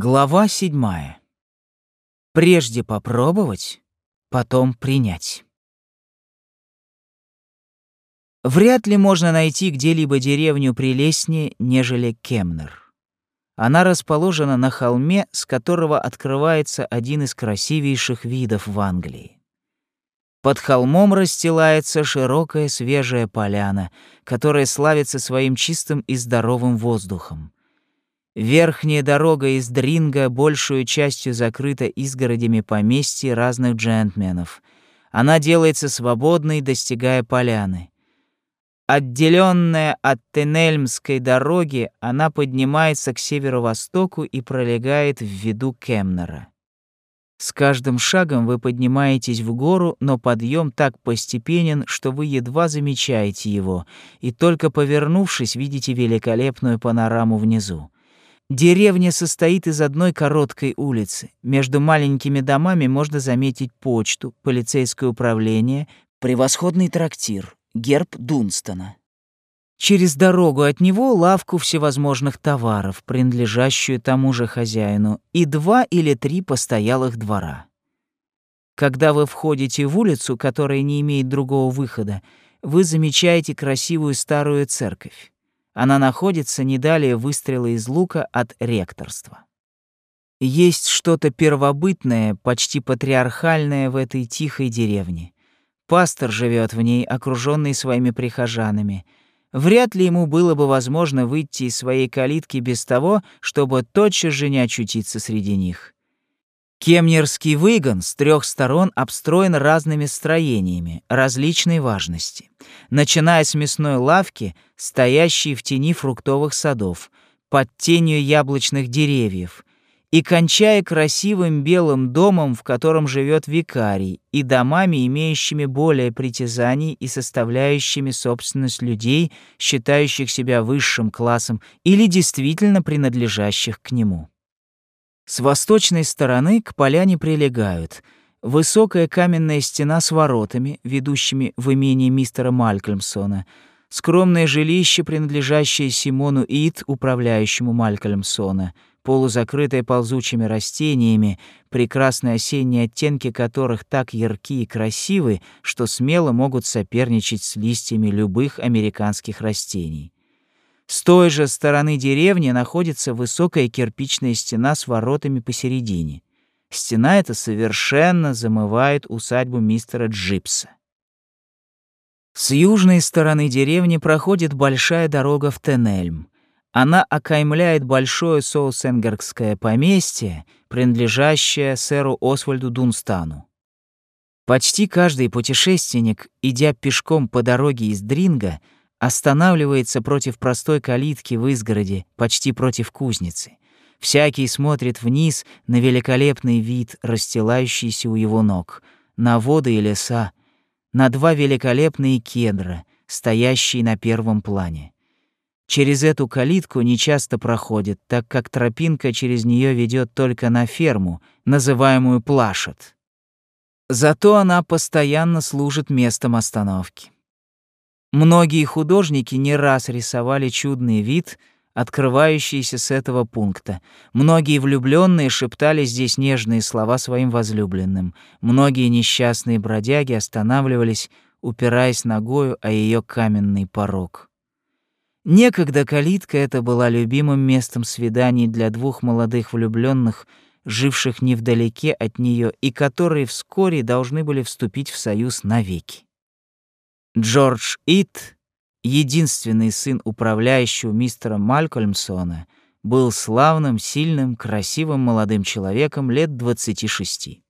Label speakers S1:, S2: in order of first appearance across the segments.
S1: Глава седьмая. Прежде попробовать, потом принять. Вряд ли можно найти где-либо деревню прелестнее, нежели Кемнер. Она расположена на холме, с которого открывается один из красивейших видов в Англии. Под холмом расстилается широкая свежая поляна, которая славится своим чистым и здоровым воздухом. Верхняя дорога из Дринга большую частью закрыта изгородями поместья разных джентльменов. Она делается свободной, достигая поляны. Отделенная от Тенельмской дороги, она поднимается к северо-востоку и пролегает в виду Кемнера. С каждым шагом вы поднимаетесь в гору, но подъем так постепенен, что вы едва замечаете его, и только повернувшись, видите великолепную панораму внизу. Деревня состоит из одной короткой улицы. Между маленькими домами можно заметить почту, полицейское управление, превосходный трактир, герб Дунстона. Через дорогу от него лавку всевозможных товаров, принадлежащую тому же хозяину, и два или три постоялых двора. Когда вы входите в улицу, которая не имеет другого выхода, вы замечаете красивую старую церковь. Она находится не далее выстрела из лука от ректорства. Есть что-то первобытное, почти патриархальное в этой тихой деревне. Пастор живет в ней, окруженный своими прихожанами. Вряд ли ему было бы возможно выйти из своей калитки без того, чтобы тотчас же не очутиться среди них. Кемнерский выгон с трех сторон обстроен разными строениями различной важности, начиная с мясной лавки, стоящей в тени фруктовых садов, под тенью яблочных деревьев, и кончая красивым белым домом, в котором живет викарий, и домами, имеющими более притязаний и составляющими собственность людей, считающих себя высшим классом или действительно принадлежащих к нему. С восточной стороны к поляне прилегают. Высокая каменная стена с воротами, ведущими в имение мистера Малькольмсона, скромное жилище, принадлежащее Симону Ит, управляющему Малькольмсона, полузакрытое ползучими растениями, прекрасные осенние оттенки которых так ярки и красивы, что смело могут соперничать с листьями любых американских растений. С той же стороны деревни находится высокая кирпичная стена с воротами посередине. Стена эта совершенно замывает усадьбу мистера Джипса. С южной стороны деревни проходит большая дорога в Тенельм. Она окаймляет большое Соусенгергское поместье, принадлежащее сэру Освальду Дунстану. Почти каждый путешественник, идя пешком по дороге из Дринга, останавливается против простой калитки в изгороде, почти против кузницы. Всякий смотрит вниз на великолепный вид, расстилающийся у его ног, на воды и леса, на два великолепные кедра, стоящие на первом плане. Через эту калитку нечасто проходит, так как тропинка через нее ведет только на ферму, называемую Плашет. Зато она постоянно служит местом остановки. Многие художники не раз рисовали чудный вид, открывающийся с этого пункта. Многие влюбленные шептали здесь нежные слова своим возлюбленным. Многие несчастные бродяги останавливались, упираясь ногою о ее каменный порог. Некогда калитка эта была любимым местом свиданий для двух молодых влюбленных, живших невдалеке от нее и которые вскоре должны были вступить в союз навеки. Джордж Ит, единственный сын управляющего мистера Малькольмсона, был славным, сильным, красивым молодым человеком лет 26.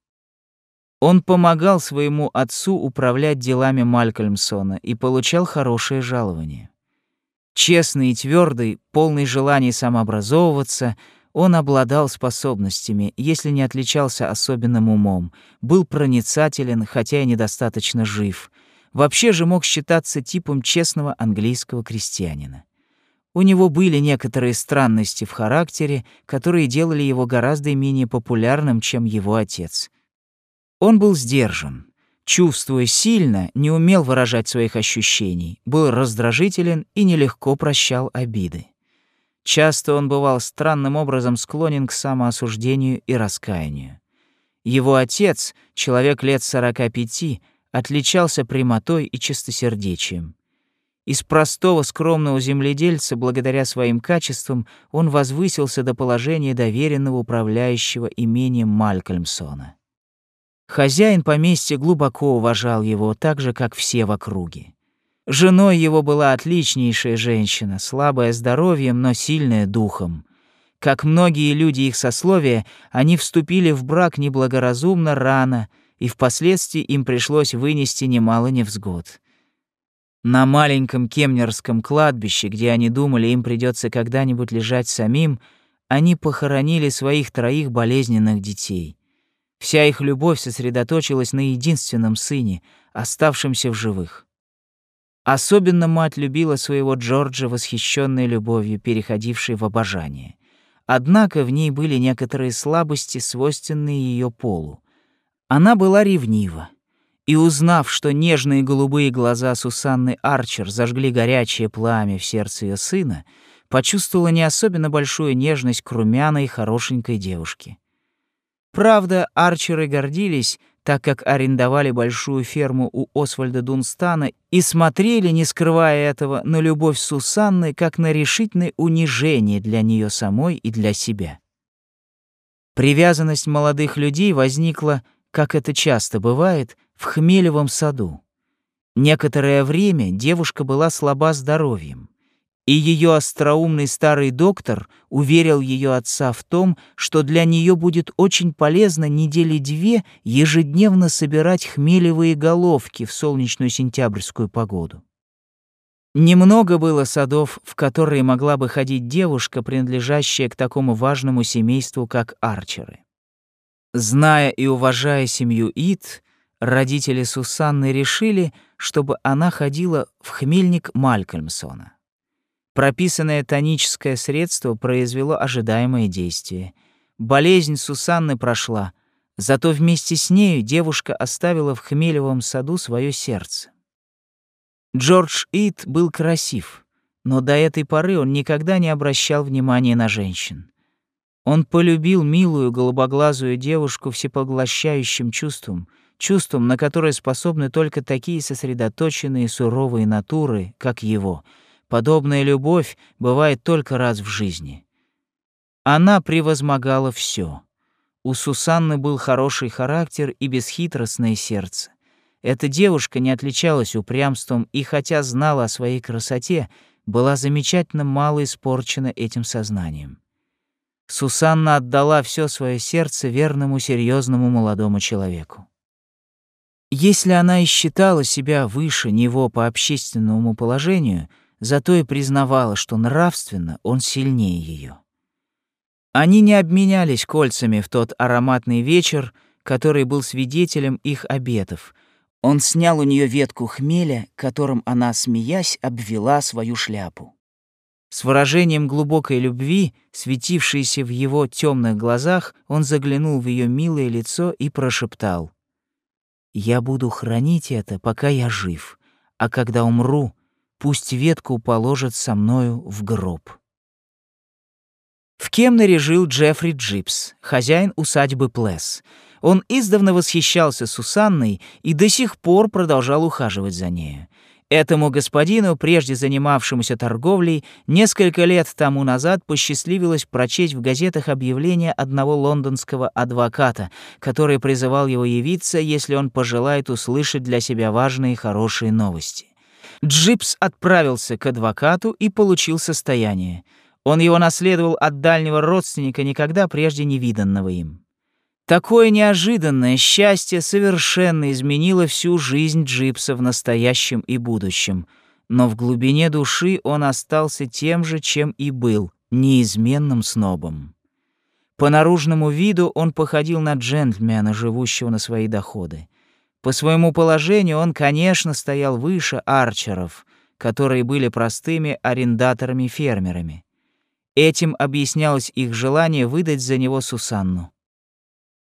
S1: Он помогал своему отцу управлять делами Малькольмсона и получал хорошее жалование. Честный и твердый, полный желаний самообразовываться, он обладал способностями, если не отличался особенным умом, был проницателен, хотя и недостаточно жив — вообще же мог считаться типом честного английского крестьянина. У него были некоторые странности в характере, которые делали его гораздо менее популярным, чем его отец. Он был сдержан, чувствуя сильно, не умел выражать своих ощущений, был раздражителен и нелегко прощал обиды. Часто он бывал странным образом склонен к самоосуждению и раскаянию. Его отец, человек лет 45, отличался прямотой и чистосердечием. Из простого скромного земледельца, благодаря своим качествам, он возвысился до положения доверенного управляющего имением Малькольмсона. Хозяин поместья глубоко уважал его, так же, как все в округе. Женой его была отличнейшая женщина, слабая здоровьем, но сильная духом. Как многие люди их сословия, они вступили в брак неблагоразумно рано, и впоследствии им пришлось вынести немало невзгод. На маленьком кемнерском кладбище, где они думали, им придется когда-нибудь лежать самим, они похоронили своих троих болезненных детей. Вся их любовь сосредоточилась на единственном сыне, оставшемся в живых. Особенно мать любила своего Джорджа, восхищенной любовью, переходившей в обожание. Однако в ней были некоторые слабости, свойственные ее полу. Она была ревнива и узнав, что нежные голубые глаза Сусанны Арчер зажгли горячее пламя в сердце ее сына, почувствовала не особенно большую нежность к румяной хорошенькой девушке. Правда, Арчеры гордились, так как арендовали большую ферму у Освальда Дунстана и смотрели, не скрывая этого, на любовь Сусанны как на решительное унижение для нее самой и для себя. Привязанность молодых людей возникла, как это часто бывает, в Хмелевом саду. Некоторое время девушка была слаба здоровьем, и ее остроумный старый доктор уверил ее отца в том, что для нее будет очень полезно недели две ежедневно собирать хмелевые головки в солнечную сентябрьскую погоду. Немного было садов, в которые могла бы ходить девушка, принадлежащая к такому важному семейству, как Арчеры. Зная и уважая семью Ит, родители Сусанны решили, чтобы она ходила в хмельник Малькольмсона. Прописанное тоническое средство произвело ожидаемое действие. Болезнь Сусанны прошла, зато вместе с нею девушка оставила в хмелевом саду свое сердце. Джордж Ит был красив, но до этой поры он никогда не обращал внимания на женщин. Он полюбил милую голубоглазую девушку всепоглощающим чувством, чувством, на которое способны только такие сосредоточенные суровые натуры, как его. Подобная любовь бывает только раз в жизни. Она превозмогала все. У Сусанны был хороший характер и бесхитростное сердце. Эта девушка не отличалась упрямством и, хотя знала о своей красоте, была замечательно мало испорчена этим сознанием. Сусанна отдала все свое сердце верному серьезному молодому человеку. Если она и считала себя выше него по общественному положению, зато и признавала, что нравственно он сильнее ее. Они не обменялись кольцами в тот ароматный вечер, который был свидетелем их обетов. Он снял у нее ветку хмеля, которым она, смеясь, обвела свою шляпу. С выражением глубокой любви, светившейся в его темных глазах, он заглянул в ее милое лицо и прошептал — я буду хранить это, пока я жив, а когда умру, пусть ветку положат со мною в гроб. В Кемнере жил Джеффри Джипс, хозяин усадьбы Плесс. Он издавна восхищался Сусанной и до сих пор продолжал ухаживать за нею. Этому господину, прежде занимавшемуся торговлей, несколько лет тому назад посчастливилось прочесть в газетах объявление одного лондонского адвоката, который призывал его явиться, если он пожелает услышать для себя важные и хорошие новости. Джипс отправился к адвокату и получил состояние. Он его наследовал от дальнего родственника, никогда прежде не виданного им. Такое неожиданное счастье совершенно изменило всю жизнь Джипса в настоящем и будущем, но в глубине души он остался тем же, чем и был, неизменным снобом. По наружному виду он походил на джентльмена, живущего на свои доходы. По своему положению он, конечно, стоял выше арчеров, которые были простыми арендаторами-фермерами. Этим объяснялось их желание выдать за него Сусанну.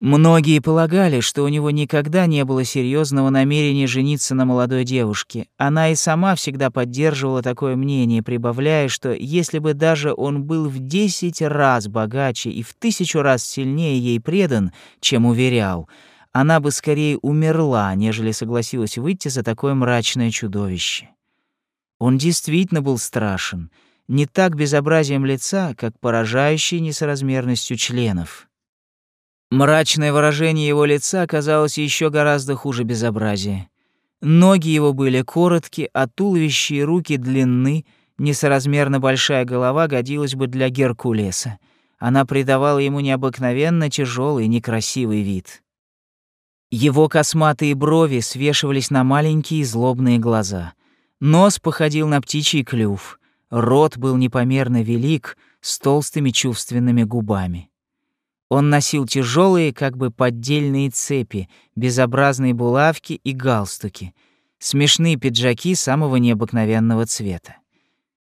S1: Многие полагали, что у него никогда не было серьезного намерения жениться на молодой девушке. Она и сама всегда поддерживала такое мнение, прибавляя, что если бы даже он был в десять раз богаче и в тысячу раз сильнее ей предан, чем уверял, она бы скорее умерла, нежели согласилась выйти за такое мрачное чудовище. Он действительно был страшен, не так безобразием лица, как поражающей несоразмерностью членов. Мрачное выражение его лица казалось еще гораздо хуже безобразия. Ноги его были короткие, а туловище и руки длинны, несоразмерно большая голова годилась бы для Геркулеса. Она придавала ему необыкновенно тяжелый, некрасивый вид. Его косматые брови свешивались на маленькие злобные глаза. Нос походил на птичий клюв. Рот был непомерно велик, с толстыми чувственными губами. Он носил тяжелые, как бы поддельные цепи, безобразные булавки и галстуки, смешные пиджаки самого необыкновенного цвета.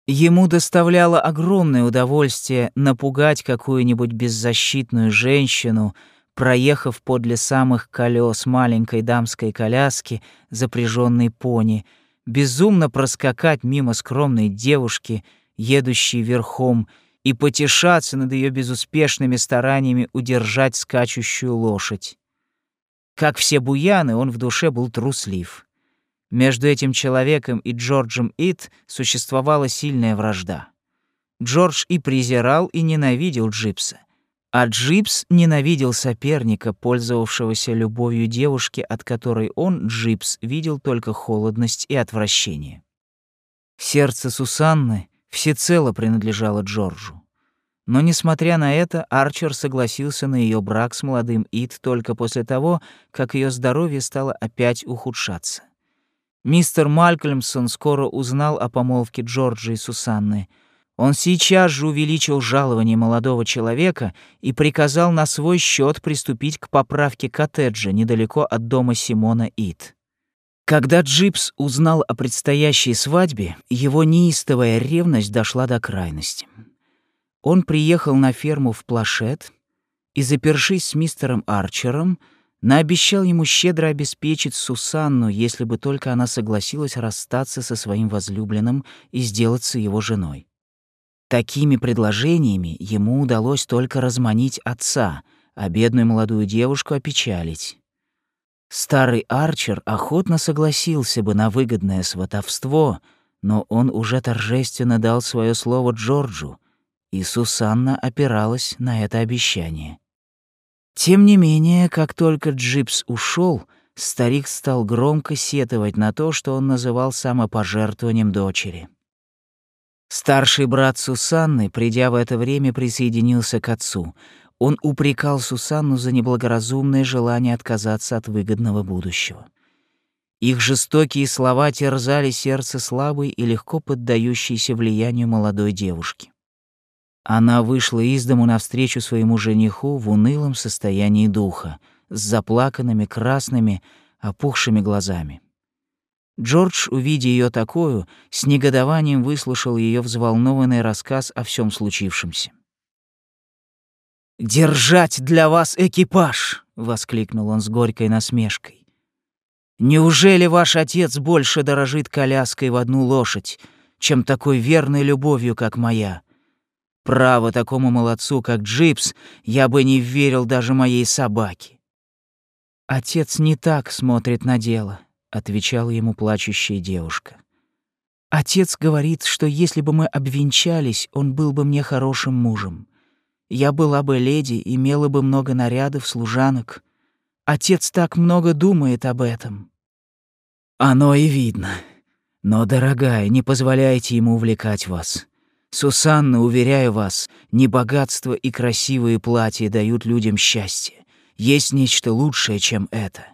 S1: Ему доставляло огромное удовольствие напугать какую-нибудь беззащитную женщину, проехав подле самых колес маленькой дамской коляски, запряженной пони, безумно проскакать мимо скромной девушки, едущей верхом, и потешаться над ее безуспешными стараниями удержать скачущую лошадь. Как все буяны, он в душе был труслив. Между этим человеком и Джорджем Ит существовала сильная вражда. Джордж и презирал, и ненавидел Джипса. А Джипс ненавидел соперника, пользовавшегося любовью девушки, от которой он, Джипс, видел только холодность и отвращение. Сердце Сусанны всецело принадлежала Джорджу. Но, несмотря на это, Арчер согласился на ее брак с молодым Ид только после того, как ее здоровье стало опять ухудшаться. Мистер Малькольмсон скоро узнал о помолвке Джорджа и Сусанны. Он сейчас же увеличил жалование молодого человека и приказал на свой счет приступить к поправке коттеджа недалеко от дома Симона Ид. Когда Джипс узнал о предстоящей свадьбе, его неистовая ревность дошла до крайности. Он приехал на ферму в Плашет и, запершись с мистером Арчером, наобещал ему щедро обеспечить Сусанну, если бы только она согласилась расстаться со своим возлюбленным и сделаться его женой. Такими предложениями ему удалось только разманить отца, а бедную молодую девушку опечалить. Старый Арчер охотно согласился бы на выгодное сватовство, но он уже торжественно дал свое слово Джорджу, и Сусанна опиралась на это обещание. Тем не менее, как только Джипс ушел, старик стал громко сетовать на то, что он называл самопожертвованием дочери. Старший брат Сусанны, придя в это время, присоединился к отцу — он упрекал Сусанну за неблагоразумное желание отказаться от выгодного будущего. Их жестокие слова терзали сердце слабой и легко поддающейся влиянию молодой девушки. Она вышла из дому навстречу своему жениху в унылом состоянии духа, с заплаканными красными, опухшими глазами. Джордж, увидя ее такую, с негодованием выслушал ее взволнованный рассказ о всем случившемся. «Держать для вас экипаж!» — воскликнул он с горькой насмешкой. «Неужели ваш отец больше дорожит коляской в одну лошадь, чем такой верной любовью, как моя? Право такому молодцу, как Джипс, я бы не верил даже моей собаке». «Отец не так смотрит на дело», — отвечала ему плачущая девушка. «Отец говорит, что если бы мы обвенчались, он был бы мне хорошим мужем. Я была бы леди, имела бы много нарядов, служанок. Отец так много думает об этом. Оно и видно. Но, дорогая, не позволяйте ему увлекать вас. Сусанна, уверяю вас, не богатство и красивые платья дают людям счастье. Есть нечто лучшее, чем это.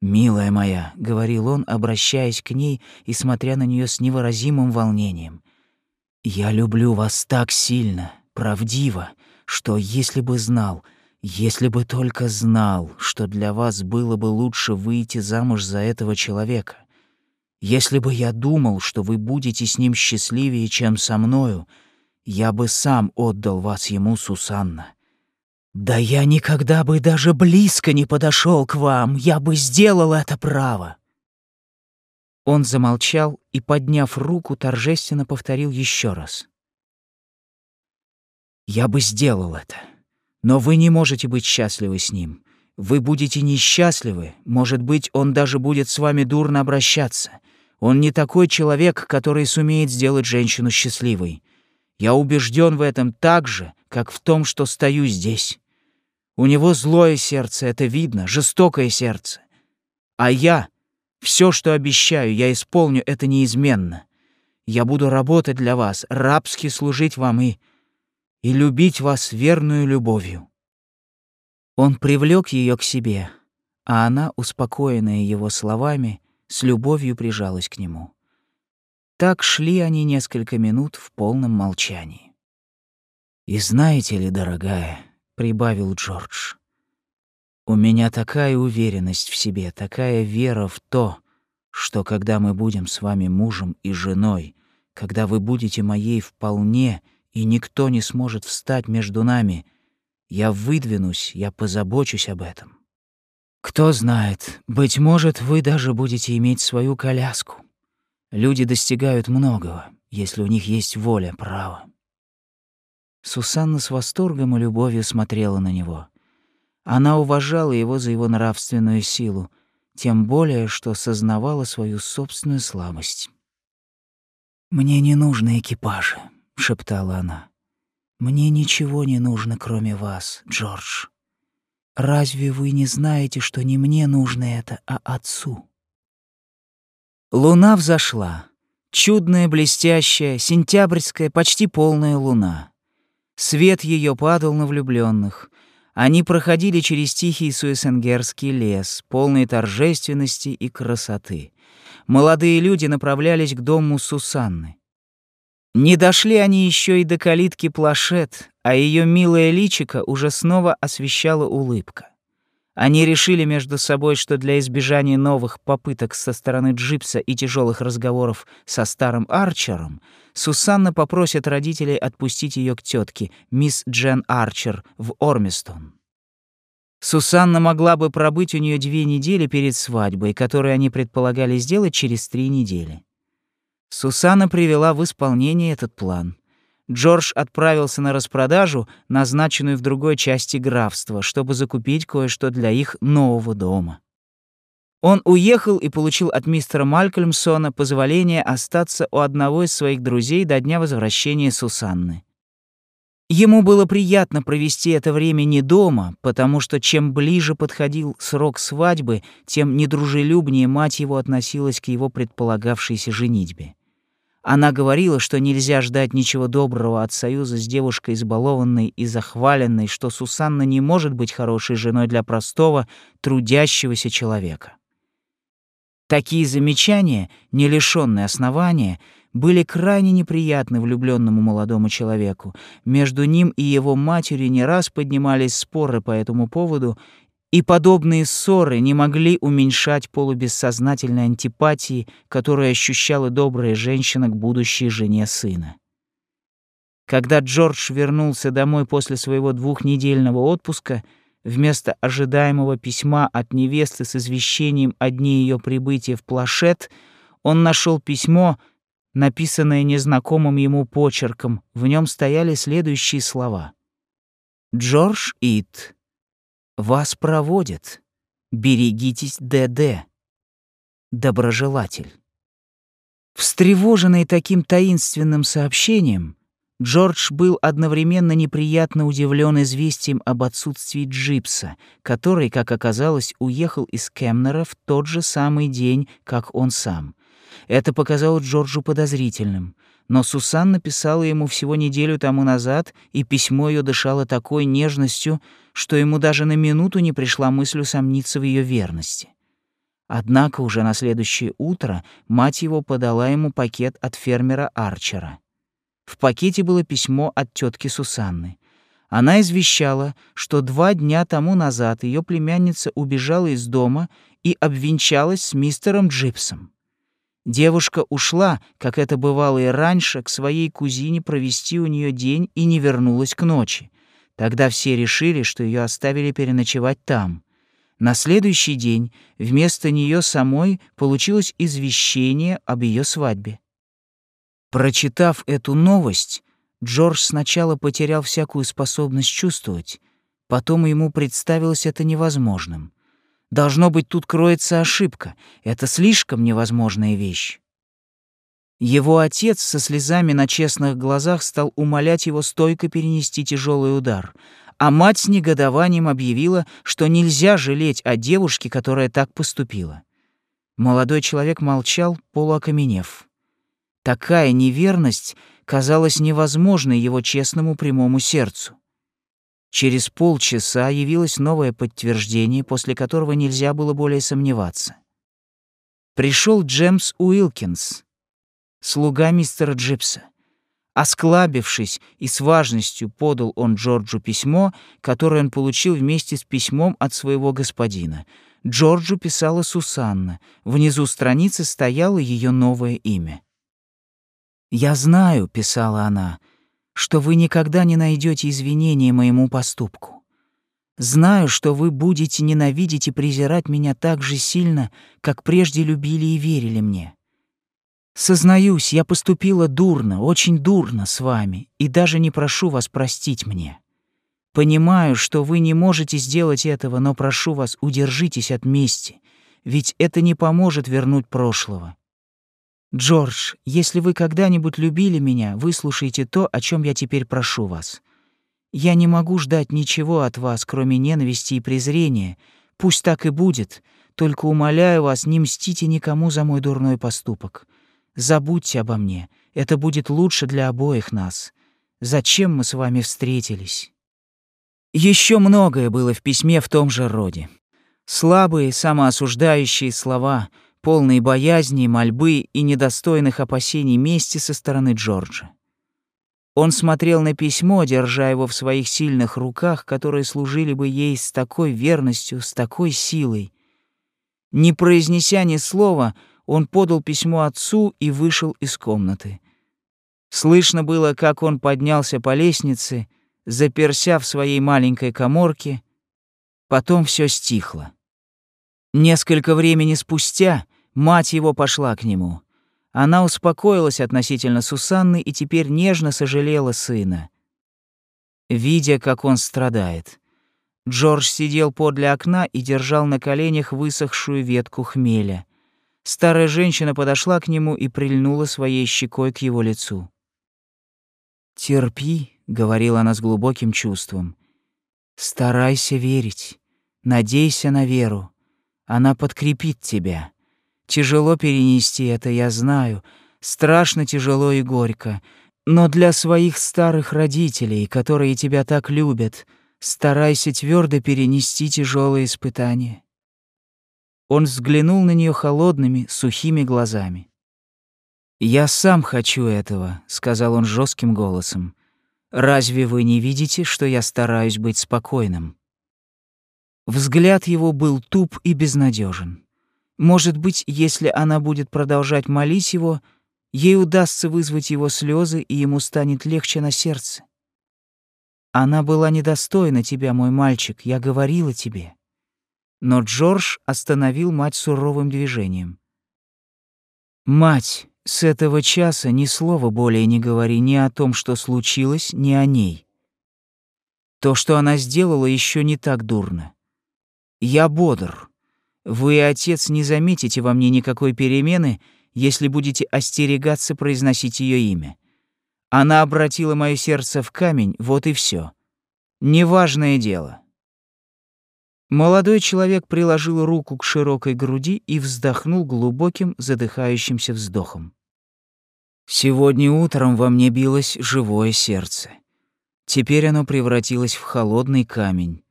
S1: «Милая моя», — говорил он, обращаясь к ней и смотря на нее с невыразимым волнением, — «я люблю вас так сильно, правдиво, что если бы знал, если бы только знал, что для вас было бы лучше выйти замуж за этого человека, если бы я думал, что вы будете с ним счастливее, чем со мною, я бы сам отдал вас ему, Сусанна. «Да я никогда бы даже близко не подошел к вам, я бы сделал это право!» Он замолчал и, подняв руку, торжественно повторил еще раз. «Я бы сделал это, но вы не можете быть счастливы с ним. Вы будете несчастливы, может быть, он даже будет с вами дурно обращаться. Он не такой человек, который сумеет сделать женщину счастливой. Я убежден в этом так же, как в том, что стою здесь. У него злое сердце, это видно, жестокое сердце. А я, все, что обещаю, я исполню это неизменно. Я буду работать для вас, рабски служить вам и... и любить вас верную любовью». Он привлек ее к себе, а она, успокоенная его словами, с любовью прижалась к нему. Так шли они несколько минут в полном молчании. «И знаете ли, дорогая, прибавил Джордж. У меня такая уверенность в себе, такая вера в то, что когда мы будем с вами мужем и женой, когда вы будете моей вполне, и никто не сможет встать между нами, я выдвинусь, я позабочусь об этом. Кто знает, быть может, вы даже будете иметь свою коляску. Люди достигают многого, если у них есть воля, право. Сусанна с восторгом и любовью смотрела на него. Она уважала его за его нравственную силу, тем более, что сознавала свою собственную слабость. «Мне не нужны экипажи», — шептала она. «Мне ничего не нужно, кроме вас, Джордж. Разве вы не знаете, что не мне нужно это, а отцу?» Луна взошла. Чудная, блестящая, сентябрьская, почти полная луна. Свет ее падал на влюбленных. Они проходили через тихий суэсенгерский лес, полный торжественности и красоты. Молодые люди направлялись к дому Сусанны. Не дошли они еще и до калитки плашет, а ее милое личико уже снова освещала улыбка. Они решили между собой, что для избежания новых попыток со стороны Джипса и тяжелых разговоров со старым Арчером, Сусанна попросит родителей отпустить ее к тетке, мисс Джен Арчер, в Ормистон. Сусанна могла бы пробыть у нее две недели перед свадьбой, которую они предполагали сделать через три недели. Сусанна привела в исполнение этот план. Джордж отправился на распродажу, назначенную в другой части графства, чтобы закупить кое-что для их нового дома. Он уехал и получил от мистера Малькольмсона позволение остаться у одного из своих друзей до дня возвращения Сусанны. Ему было приятно провести это время не дома, потому что чем ближе подходил срок свадьбы, тем недружелюбнее мать его относилась к его предполагавшейся женитьбе. Она говорила, что нельзя ждать ничего доброго от союза с девушкой избалованной и захваленной, что Сусанна не может быть хорошей женой для простого, трудящегося человека. Такие замечания, не лишённые основания, были крайне неприятны влюбленному молодому человеку. Между ним и его матерью не раз поднимались споры по этому поводу, и подобные ссоры не могли уменьшать полубессознательной антипатии, которую ощущала добрая женщина к будущей жене сына. Когда Джордж вернулся домой после своего двухнедельного отпуска, вместо ожидаемого письма от невесты с извещением о дне ее прибытия в Плашет, он нашел письмо, написанное незнакомым ему почерком. В нем стояли следующие слова. «Джордж Ит, вас проводят. Берегитесь, ДД. Доброжелатель. Встревоженный таким таинственным сообщением, Джордж был одновременно неприятно удивлен известием об отсутствии Джипса, который, как оказалось, уехал из Кемнера в тот же самый день, как он сам. Это показалось Джорджу подозрительным — но Сусан написала ему всего неделю тому назад, и письмо ее дышало такой нежностью, что ему даже на минуту не пришла мысль усомниться в ее верности. Однако уже на следующее утро мать его подала ему пакет от фермера Арчера. В пакете было письмо от тетки Сусанны. Она извещала, что два дня тому назад ее племянница убежала из дома и обвенчалась с мистером Джипсом. Девушка ушла, как это бывало и раньше, к своей кузине провести у нее день и не вернулась к ночи. Тогда все решили, что ее оставили переночевать там. На следующий день вместо нее самой получилось извещение об ее свадьбе. Прочитав эту новость, Джордж сначала потерял всякую способность чувствовать, потом ему представилось это невозможным. Должно быть, тут кроется ошибка. Это слишком невозможная вещь. Его отец со слезами на честных глазах стал умолять его стойко перенести тяжелый удар, а мать с негодованием объявила, что нельзя жалеть о девушке, которая так поступила. Молодой человек молчал, полуокаменев. Такая неверность казалась невозможной его честному прямому сердцу. Через полчаса явилось новое подтверждение, после которого нельзя было более сомневаться. Пришел Джемс Уилкинс, слуга мистера Джипса. Осклабившись и с важностью подал он Джорджу письмо, которое он получил вместе с письмом от своего господина. Джорджу писала Сусанна. Внизу страницы стояло ее новое имя. «Я знаю», — писала она, — «что вы никогда не найдете извинения моему поступку. Знаю, что вы будете ненавидеть и презирать меня так же сильно, как прежде любили и верили мне. Сознаюсь, я поступила дурно, очень дурно с вами, и даже не прошу вас простить мне. Понимаю, что вы не можете сделать этого, но прошу вас, удержитесь от мести, ведь это не поможет вернуть прошлого. Джордж, если вы когда-нибудь любили меня, выслушайте то, о чем я теперь прошу вас. Я не могу ждать ничего от вас, кроме ненависти и презрения. Пусть так и будет, только умоляю вас, не мстите никому за мой дурной поступок. Забудьте обо мне. Это будет лучше для обоих нас. Зачем мы с вами встретились? Еще многое было в письме в том же роде. Слабые, самоосуждающие слова, полные боязни, мольбы и недостойных опасений мести со стороны Джорджа. Он смотрел на письмо, держа его в своих сильных руках, которые служили бы ей с такой верностью, с такой силой. Не произнеся ни слова, он подал письмо отцу и вышел из комнаты. Слышно было, как он поднялся по лестнице, заперся в своей маленькой коморке. Потом все стихло. Несколько времени спустя мать его пошла к нему. Она успокоилась относительно Сусанны и теперь нежно сожалела сына. Видя, как он страдает, Джордж сидел подле окна и держал на коленях высохшую ветку хмеля. Старая женщина подошла к нему и прильнула своей щекой к его лицу. «Терпи», — говорила она с глубоким чувством. «Старайся верить, надейся на веру. Она подкрепит тебя. Тяжело перенести это, я знаю, страшно тяжело и горько, но для своих старых родителей, которые тебя так любят, старайся твердо перенести тяжелые испытания. Он взглянул на нее холодными, сухими глазами. «Я сам хочу этого», — сказал он жестким голосом. «Разве вы не видите, что я стараюсь быть спокойным?» Взгляд его был туп и безнадежен. Может быть, если она будет продолжать молить его, ей удастся вызвать его слезы, и ему станет легче на сердце. Она была недостойна тебя, мой мальчик, я говорила тебе. Но Джордж остановил мать суровым движением. «Мать, с этого часа ни слова более не говори ни о том, что случилось, ни о ней. То, что она сделала, еще не так дурно. Я бодр. Вы, отец, не заметите во мне никакой перемены, если будете остерегаться произносить ее имя. Она обратила мое сердце в камень, вот и все. Неважное дело». Молодой человек приложил руку к широкой груди и вздохнул глубоким, задыхающимся вздохом. Сегодня утром во мне билось живое сердце. Теперь оно превратилось в холодный камень.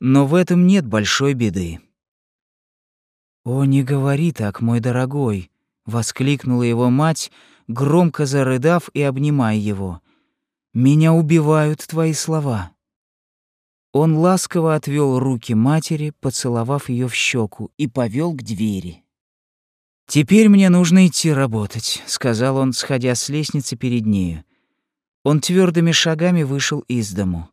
S1: Но в этом нет большой беды. «О, не говори так, мой дорогой!» — воскликнула его мать, громко зарыдав и обнимая его. «Меня убивают твои слова». Он ласково отвел руки матери, поцеловав ее в щеку, и повел к двери. «Теперь мне нужно идти работать», — сказал он, сходя с лестницы перед нею. Он твердыми шагами вышел из дому.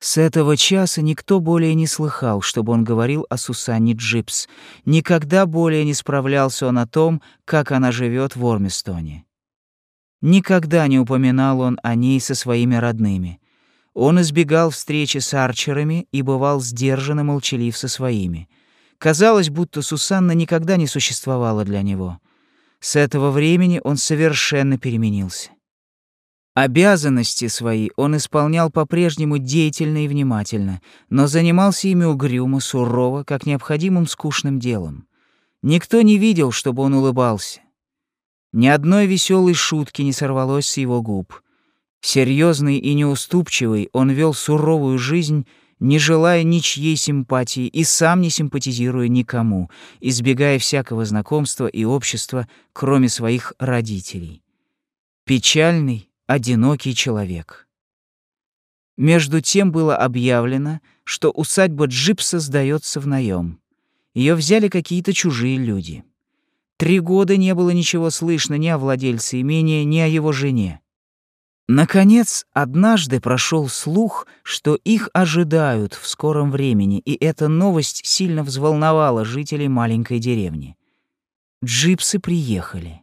S1: С этого часа никто более не слыхал, чтобы он говорил о Сусанне Джипс. Никогда более не справлялся он о том, как она живет в Ормистоне. Никогда не упоминал он о ней со своими родными. Он избегал встречи с Арчерами и бывал сдержан и молчалив со своими. Казалось, будто Сусанна никогда не существовала для него. С этого времени он совершенно переменился. Обязанности свои он исполнял по-прежнему деятельно и внимательно, но занимался ими угрюмо, сурово, как необходимым скучным делом. Никто не видел, чтобы он улыбался. Ни одной веселой шутки не сорвалось с его губ. Серьезный и неуступчивый, он вел суровую жизнь, не желая ничьей симпатии и сам не симпатизируя никому, избегая всякого знакомства и общества, кроме своих родителей. Печальный, одинокий человек. Между тем было объявлено, что усадьба Джипса сдается в наем. Ее взяли какие-то чужие люди. Три года не было ничего слышно ни о владельце имения, ни о его жене. Наконец, однажды прошел слух, что их ожидают в скором времени, и эта новость сильно взволновала жителей маленькой деревни. Джипсы приехали.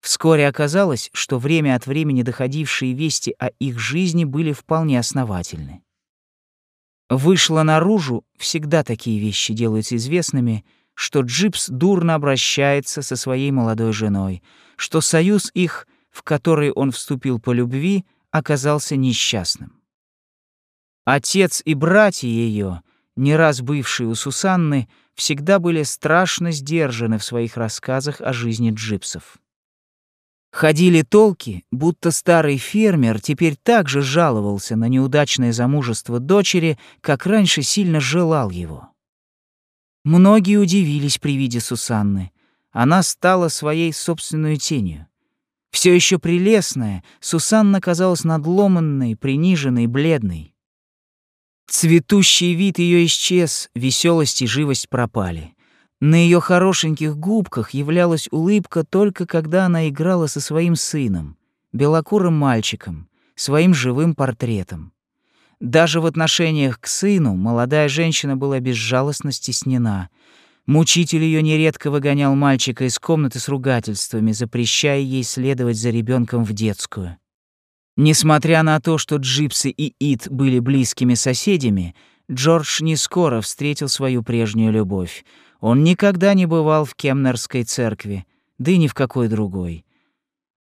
S1: Вскоре оказалось, что время от времени доходившие вести о их жизни были вполне основательны. Вышло наружу, всегда такие вещи делаются известными, что Джипс дурно обращается со своей молодой женой, что союз их, в который он вступил по любви, оказался несчастным. Отец и братья ее, не раз бывшие у Сусанны, всегда были страшно сдержаны в своих рассказах о жизни джипсов. Ходили толки, будто старый фермер теперь также жаловался на неудачное замужество дочери, как раньше сильно желал его. Многие удивились при виде Сусанны. Она стала своей собственной тенью. Все еще прелестная, Сусанна казалась надломанной, приниженной, бледной. Цветущий вид ее исчез, веселость и живость пропали. На ее хорошеньких губках являлась улыбка только когда она играла со своим сыном, белокурым мальчиком, своим живым портретом. Даже в отношениях к сыну молодая женщина была безжалостно стеснена. Мучитель ее нередко выгонял мальчика из комнаты с ругательствами, запрещая ей следовать за ребенком в детскую. Несмотря на то, что Джипсы и Ит были близкими соседями, Джордж не скоро встретил свою прежнюю любовь. Он никогда не бывал в Кемнерской церкви, да и ни в какой другой.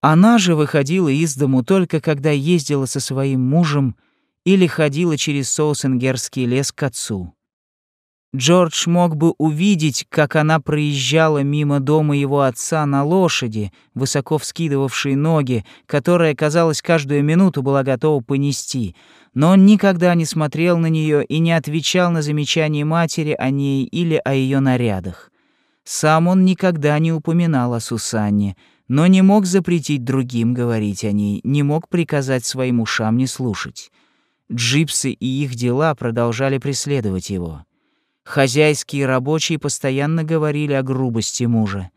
S1: Она же выходила из дому только когда ездила со своим мужем или ходила через Соусенгерский лес к отцу. Джордж мог бы увидеть, как она проезжала мимо дома его отца на лошади, высоко вскидывавшей ноги, которая, казалось, каждую минуту была готова понести, но он никогда не смотрел на нее и не отвечал на замечания матери о ней или о ее нарядах. Сам он никогда не упоминал о Сусанне, но не мог запретить другим говорить о ней, не мог приказать своим ушам не слушать. Джипсы и их дела продолжали преследовать его. Хозяйские рабочие постоянно говорили о грубости мужа.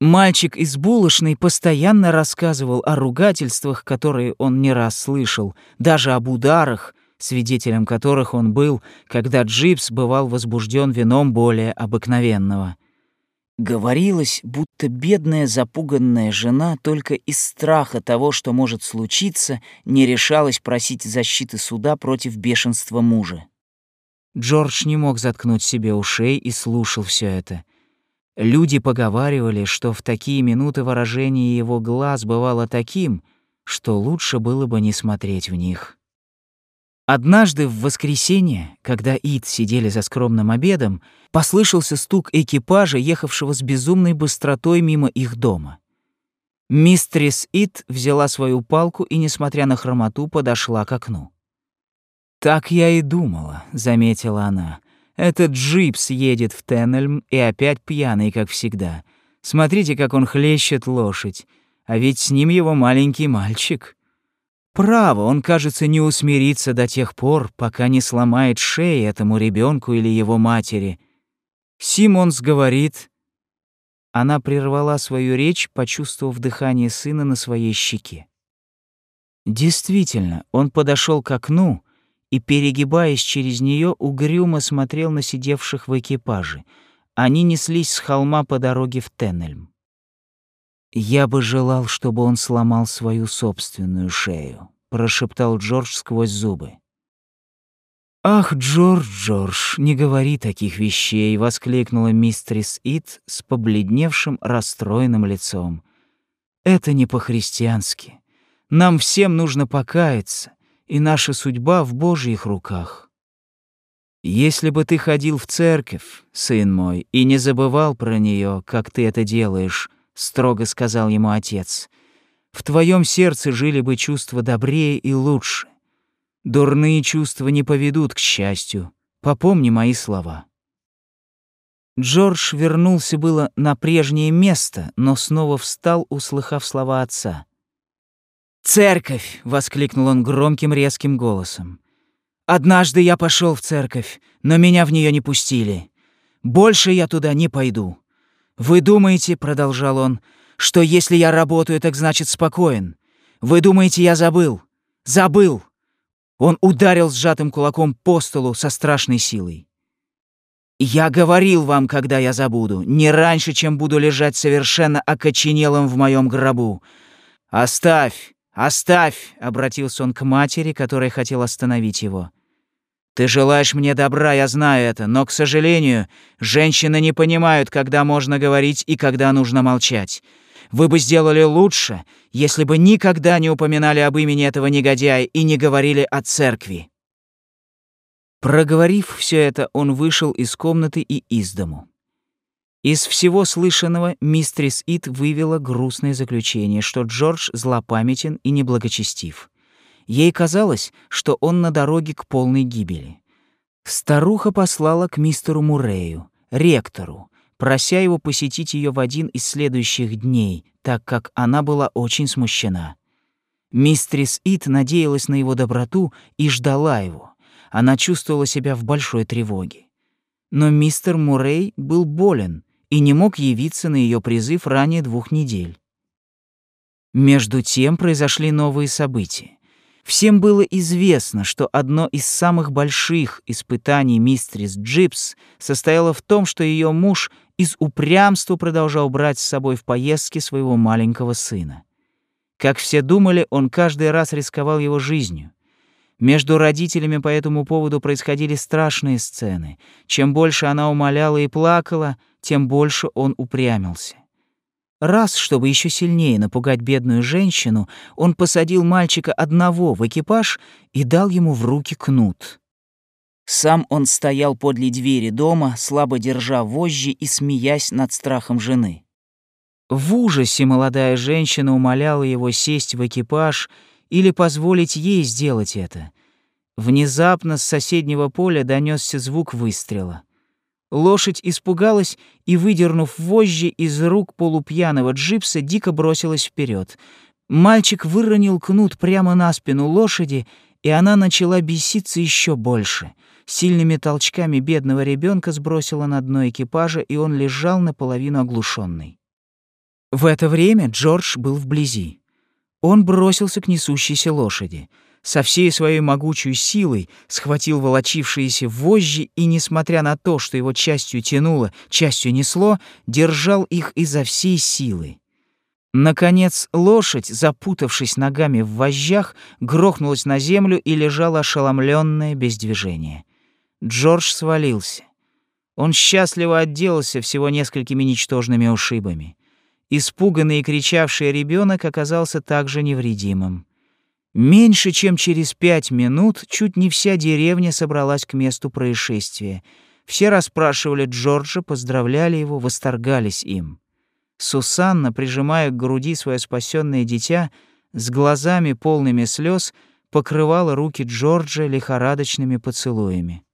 S1: Мальчик из булочной постоянно рассказывал о ругательствах, которые он не раз слышал, даже об ударах, свидетелем которых он был, когда Джипс бывал возбужден вином более обыкновенного. Говорилось, будто бедная запуганная жена только из страха того, что может случиться, не решалась просить защиты суда против бешенства мужа. Джордж не мог заткнуть себе ушей и слушал все это. Люди поговаривали, что в такие минуты выражение его глаз бывало таким, что лучше было бы не смотреть в них. Однажды в воскресенье, когда Ид сидели за скромным обедом, послышался стук экипажа, ехавшего с безумной быстротой мимо их дома. Мистрис Ид взяла свою палку и, несмотря на хромоту, подошла к окну. «Так я и думала», — заметила она. «Этот джипс едет в Теннельм и опять пьяный, как всегда. Смотрите, как он хлещет лошадь. А ведь с ним его маленький мальчик. Право, он, кажется, не усмирится до тех пор, пока не сломает шеи этому ребенку или его матери. Симонс говорит...» Она прервала свою речь, почувствовав дыхание сына на своей щеке. Действительно, он подошел к окну и, перегибаясь через нее, угрюмо смотрел на сидевших в экипаже. Они неслись с холма по дороге в Теннельм. «Я бы желал, чтобы он сломал свою собственную шею», — прошептал Джордж сквозь зубы. «Ах, Джордж, Джордж, не говори таких вещей!» — воскликнула мистерис Ит с побледневшим, расстроенным лицом. «Это не по-христиански. Нам всем нужно покаяться, и наша судьба в Божьих руках. Если бы ты ходил в церковь, сын мой, и не забывал про нее, как ты это делаешь, — строго сказал ему отец, — в твоем сердце жили бы чувства добрее и лучше. Дурные чувства не поведут к счастью. Попомни мои слова. Джордж вернулся было на прежнее место, но снова встал, услыхав слова отца. «Церковь!» — воскликнул он громким резким голосом. «Однажды я пошел в церковь, но меня в нее не пустили. Больше я туда не пойду. Вы думаете, — продолжал он, — что если я работаю, так значит спокоен. Вы думаете, я забыл? Забыл! Он ударил сжатым кулаком по столу со страшной силой. «Я говорил вам, когда я забуду, не раньше, чем буду лежать совершенно окоченелым в моем гробу. Оставь, оставь!» — обратился он к матери, которая хотела остановить его. «Ты желаешь мне добра, я знаю это, но, к сожалению, женщины не понимают, когда можно говорить и когда нужно молчать. Вы бы сделали лучше, если бы никогда не упоминали об имени этого негодяя и не говорили о церкви». Проговорив все это, он вышел из комнаты и из дому. Из всего слышанного мистрис Ит вывела грустное заключение, что Джордж злопамятен и неблагочестив. Ей казалось, что он на дороге к полной гибели. Старуха послала к мистеру Мурею, ректору, прося его посетить ее в один из следующих дней, так как она была очень смущена. Мистрис Ит надеялась на его доброту и ждала его. Она чувствовала себя в большой тревоге. Но мистер Мурей был болен и не мог явиться на ее призыв ранее двух недель. Между тем произошли новые события. Всем было известно, что одно из самых больших испытаний мистрис Джипс состояло в том, что ее муж из упрямства продолжал брать с собой в поездки своего маленького сына. Как все думали, он каждый раз рисковал его жизнью. Между родителями по этому поводу происходили страшные сцены. Чем больше она умоляла и плакала, тем больше он упрямился. Раз, чтобы еще сильнее напугать бедную женщину, он посадил мальчика одного в экипаж и дал ему в руки кнут. Сам он стоял подле двери дома, слабо держа вожжи и смеясь над страхом жены. В ужасе молодая женщина умоляла его сесть в экипаж или позволить ей сделать это. Внезапно с соседнего поля донесся звук выстрела. Лошадь испугалась и, выдернув вожжи из рук полупьяного джипса, дико бросилась вперед. Мальчик выронил кнут прямо на спину лошади, и она начала беситься еще больше. Сильными толчками бедного ребенка сбросила на дно экипажа, и он лежал наполовину оглушенный. В это время Джордж был вблизи. Он бросился к несущейся лошади — со всей своей могучей силой схватил волочившиеся вожжи и, несмотря на то, что его частью тянуло, частью несло, держал их изо всей силы. Наконец лошадь, запутавшись ногами в вожжах, грохнулась на землю и лежала ошеломленная без движения. Джордж свалился. Он счастливо отделался всего несколькими ничтожными ушибами. Испуганный и кричавший ребенок оказался также невредимым. Меньше чем через пять минут чуть не вся деревня собралась к месту происшествия. Все расспрашивали Джорджа, поздравляли его, восторгались им. Сусанна, прижимая к груди свое спасенное дитя, с глазами полными слез, покрывала руки Джорджа лихорадочными поцелуями.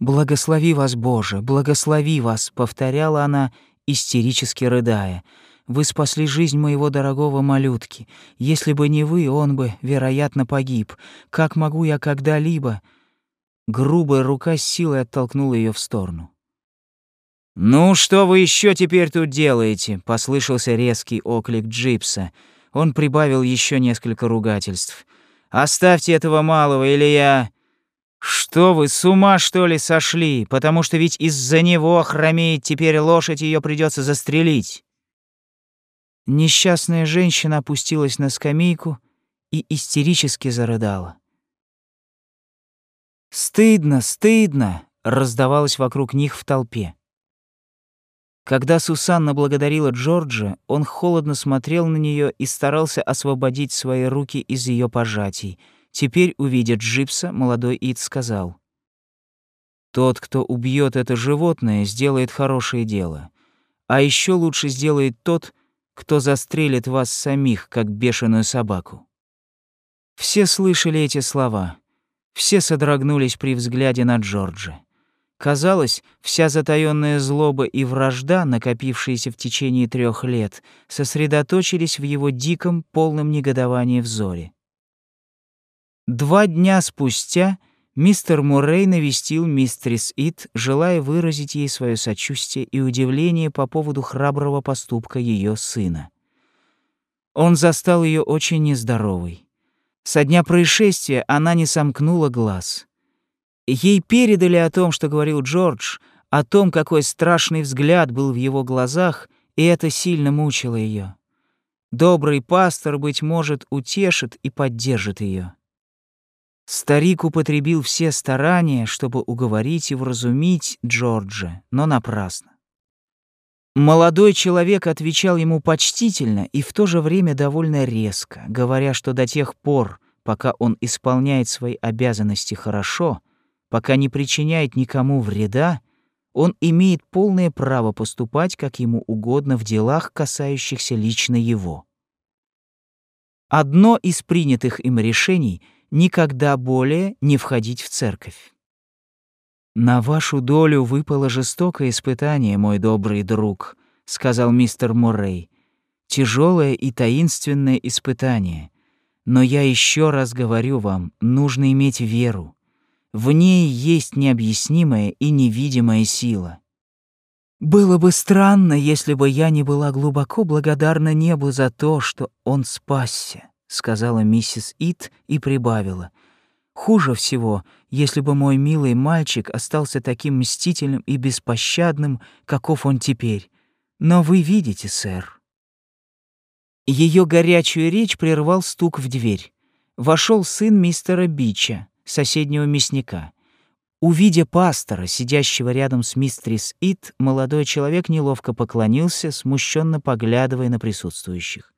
S1: «Благослови вас, Боже, благослови вас!» — повторяла она, истерически рыдая — вы спасли жизнь моего дорогого малютки. Если бы не вы, он бы, вероятно, погиб. Как могу я когда-либо...» Грубая рука с силой оттолкнула ее в сторону. «Ну, что вы еще теперь тут делаете?» — послышался резкий оклик Джипса. Он прибавил еще несколько ругательств. Оставьте этого малого, или я... Что вы, с ума, что ли, сошли? Потому что ведь из-за него хромеет теперь лошадь, ее придется застрелить. Несчастная женщина опустилась на скамейку и истерически зарыдала. «Стыдно, стыдно!» — раздавалось вокруг них в толпе. Когда Сусанна благодарила Джорджа, он холодно смотрел на нее и старался освободить свои руки из ее пожатий. Теперь, увидя Джипса, молодой Ид сказал. «Тот, кто убьет это животное, сделает хорошее дело. А еще лучше сделает тот, кто застрелит вас самих, как бешеную собаку». Все слышали эти слова. Все содрогнулись при взгляде на Джорджа. Казалось, вся затаённая злоба и вражда, накопившиеся в течение трех лет, сосредоточились в его диком, полном негодовании взоре. Два дня спустя мистер Муррей навестил мистерис Ит, желая выразить ей свое сочувствие и удивление по поводу храброго поступка ее сына. Он застал ее очень нездоровой. Со дня происшествия она не сомкнула глаз — Ей передали о том, что говорил Джордж, о том, какой страшный взгляд был в его глазах, и это сильно мучило ее. Добрый пастор, быть может, утешит и поддержит ее. Старик употребил все старания, чтобы уговорить и вразумить Джорджа, но напрасно. Молодой человек отвечал ему почтительно и в то же время довольно резко, говоря, что до тех пор, пока он исполняет свои обязанности хорошо — пока не причиняет никому вреда, он имеет полное право поступать как ему угодно в делах, касающихся лично его. Одно из принятых им решений — никогда более не входить в церковь. «На вашу долю выпало жестокое испытание, мой добрый друг», — сказал мистер Муррей. «Тяжелое и таинственное испытание. Но я еще раз говорю вам, нужно иметь веру. В ней есть необъяснимая и невидимая сила. Было бы странно, если бы я не была глубоко благодарна небу за то, что он спасся, сказала миссис Ит и прибавила. Хуже всего, если бы мой милый мальчик остался таким мстительным и беспощадным, каков он теперь. Но вы видите, сэр. Ее горячую речь прервал стук в дверь. Вошел сын мистера Бича соседнего мясника. Увидя пастора, сидящего рядом с мистрис Ит, молодой человек неловко поклонился, смущенно поглядывая на присутствующих.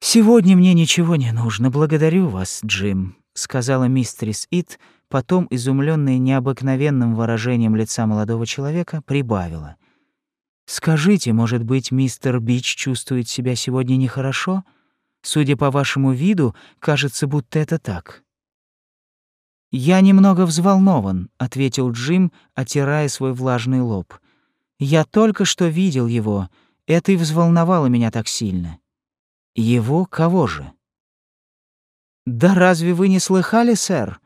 S1: «Сегодня мне ничего не нужно, благодарю вас, Джим», — сказала мистрис Ит, потом, изумленная необыкновенным выражением лица молодого человека, прибавила. «Скажите, может быть, мистер Бич чувствует себя сегодня нехорошо? Судя по вашему виду, кажется, будто это так». «Я немного взволнован», — ответил Джим, отирая свой влажный лоб. «Я только что видел его. Это и взволновало меня так сильно». «Его кого же?» «Да разве вы не слыхали, сэр?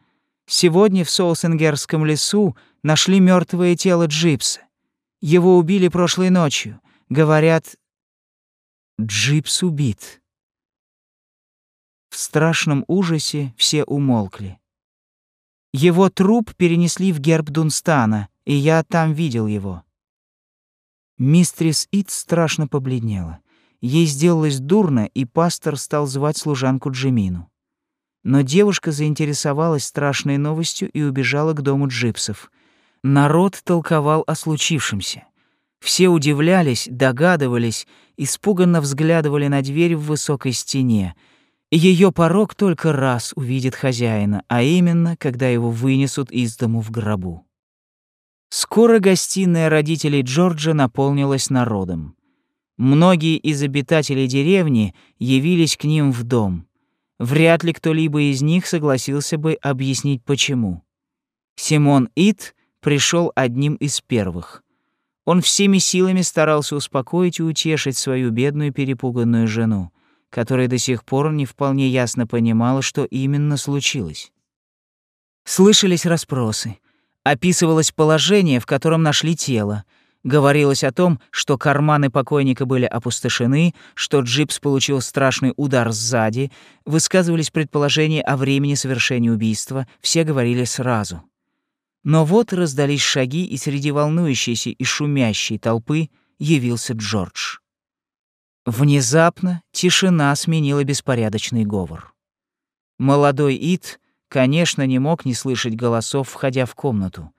S1: Сегодня в Соусенгерском лесу нашли мертвое тело Джипса. Его убили прошлой ночью. Говорят, Джипс убит». В страшном ужасе все умолкли. Его труп перенесли в герб Дунстана, и я там видел его. Мистрис Ит страшно побледнела. Ей сделалось дурно, и пастор стал звать служанку Джимину. Но девушка заинтересовалась страшной новостью и убежала к дому джипсов. Народ толковал о случившемся. Все удивлялись, догадывались, испуганно взглядывали на дверь в высокой стене — ее порог только раз увидит хозяина, а именно, когда его вынесут из дому в гробу. Скоро гостиная родителей Джорджа наполнилась народом. Многие из обитателей деревни явились к ним в дом. Вряд ли кто-либо из них согласился бы объяснить почему. Симон Ит пришел одним из первых. Он всеми силами старался успокоить и утешить свою бедную перепуганную жену которая до сих пор не вполне ясно понимала, что именно случилось. Слышались расспросы. Описывалось положение, в котором нашли тело. Говорилось о том, что карманы покойника были опустошены, что Джипс получил страшный удар сзади, высказывались предположения о времени совершения убийства, все говорили сразу. Но вот раздались шаги, и среди волнующейся и шумящей толпы явился Джордж. Внезапно тишина сменила беспорядочный говор. Молодой Ит, конечно, не мог не слышать голосов, входя в комнату.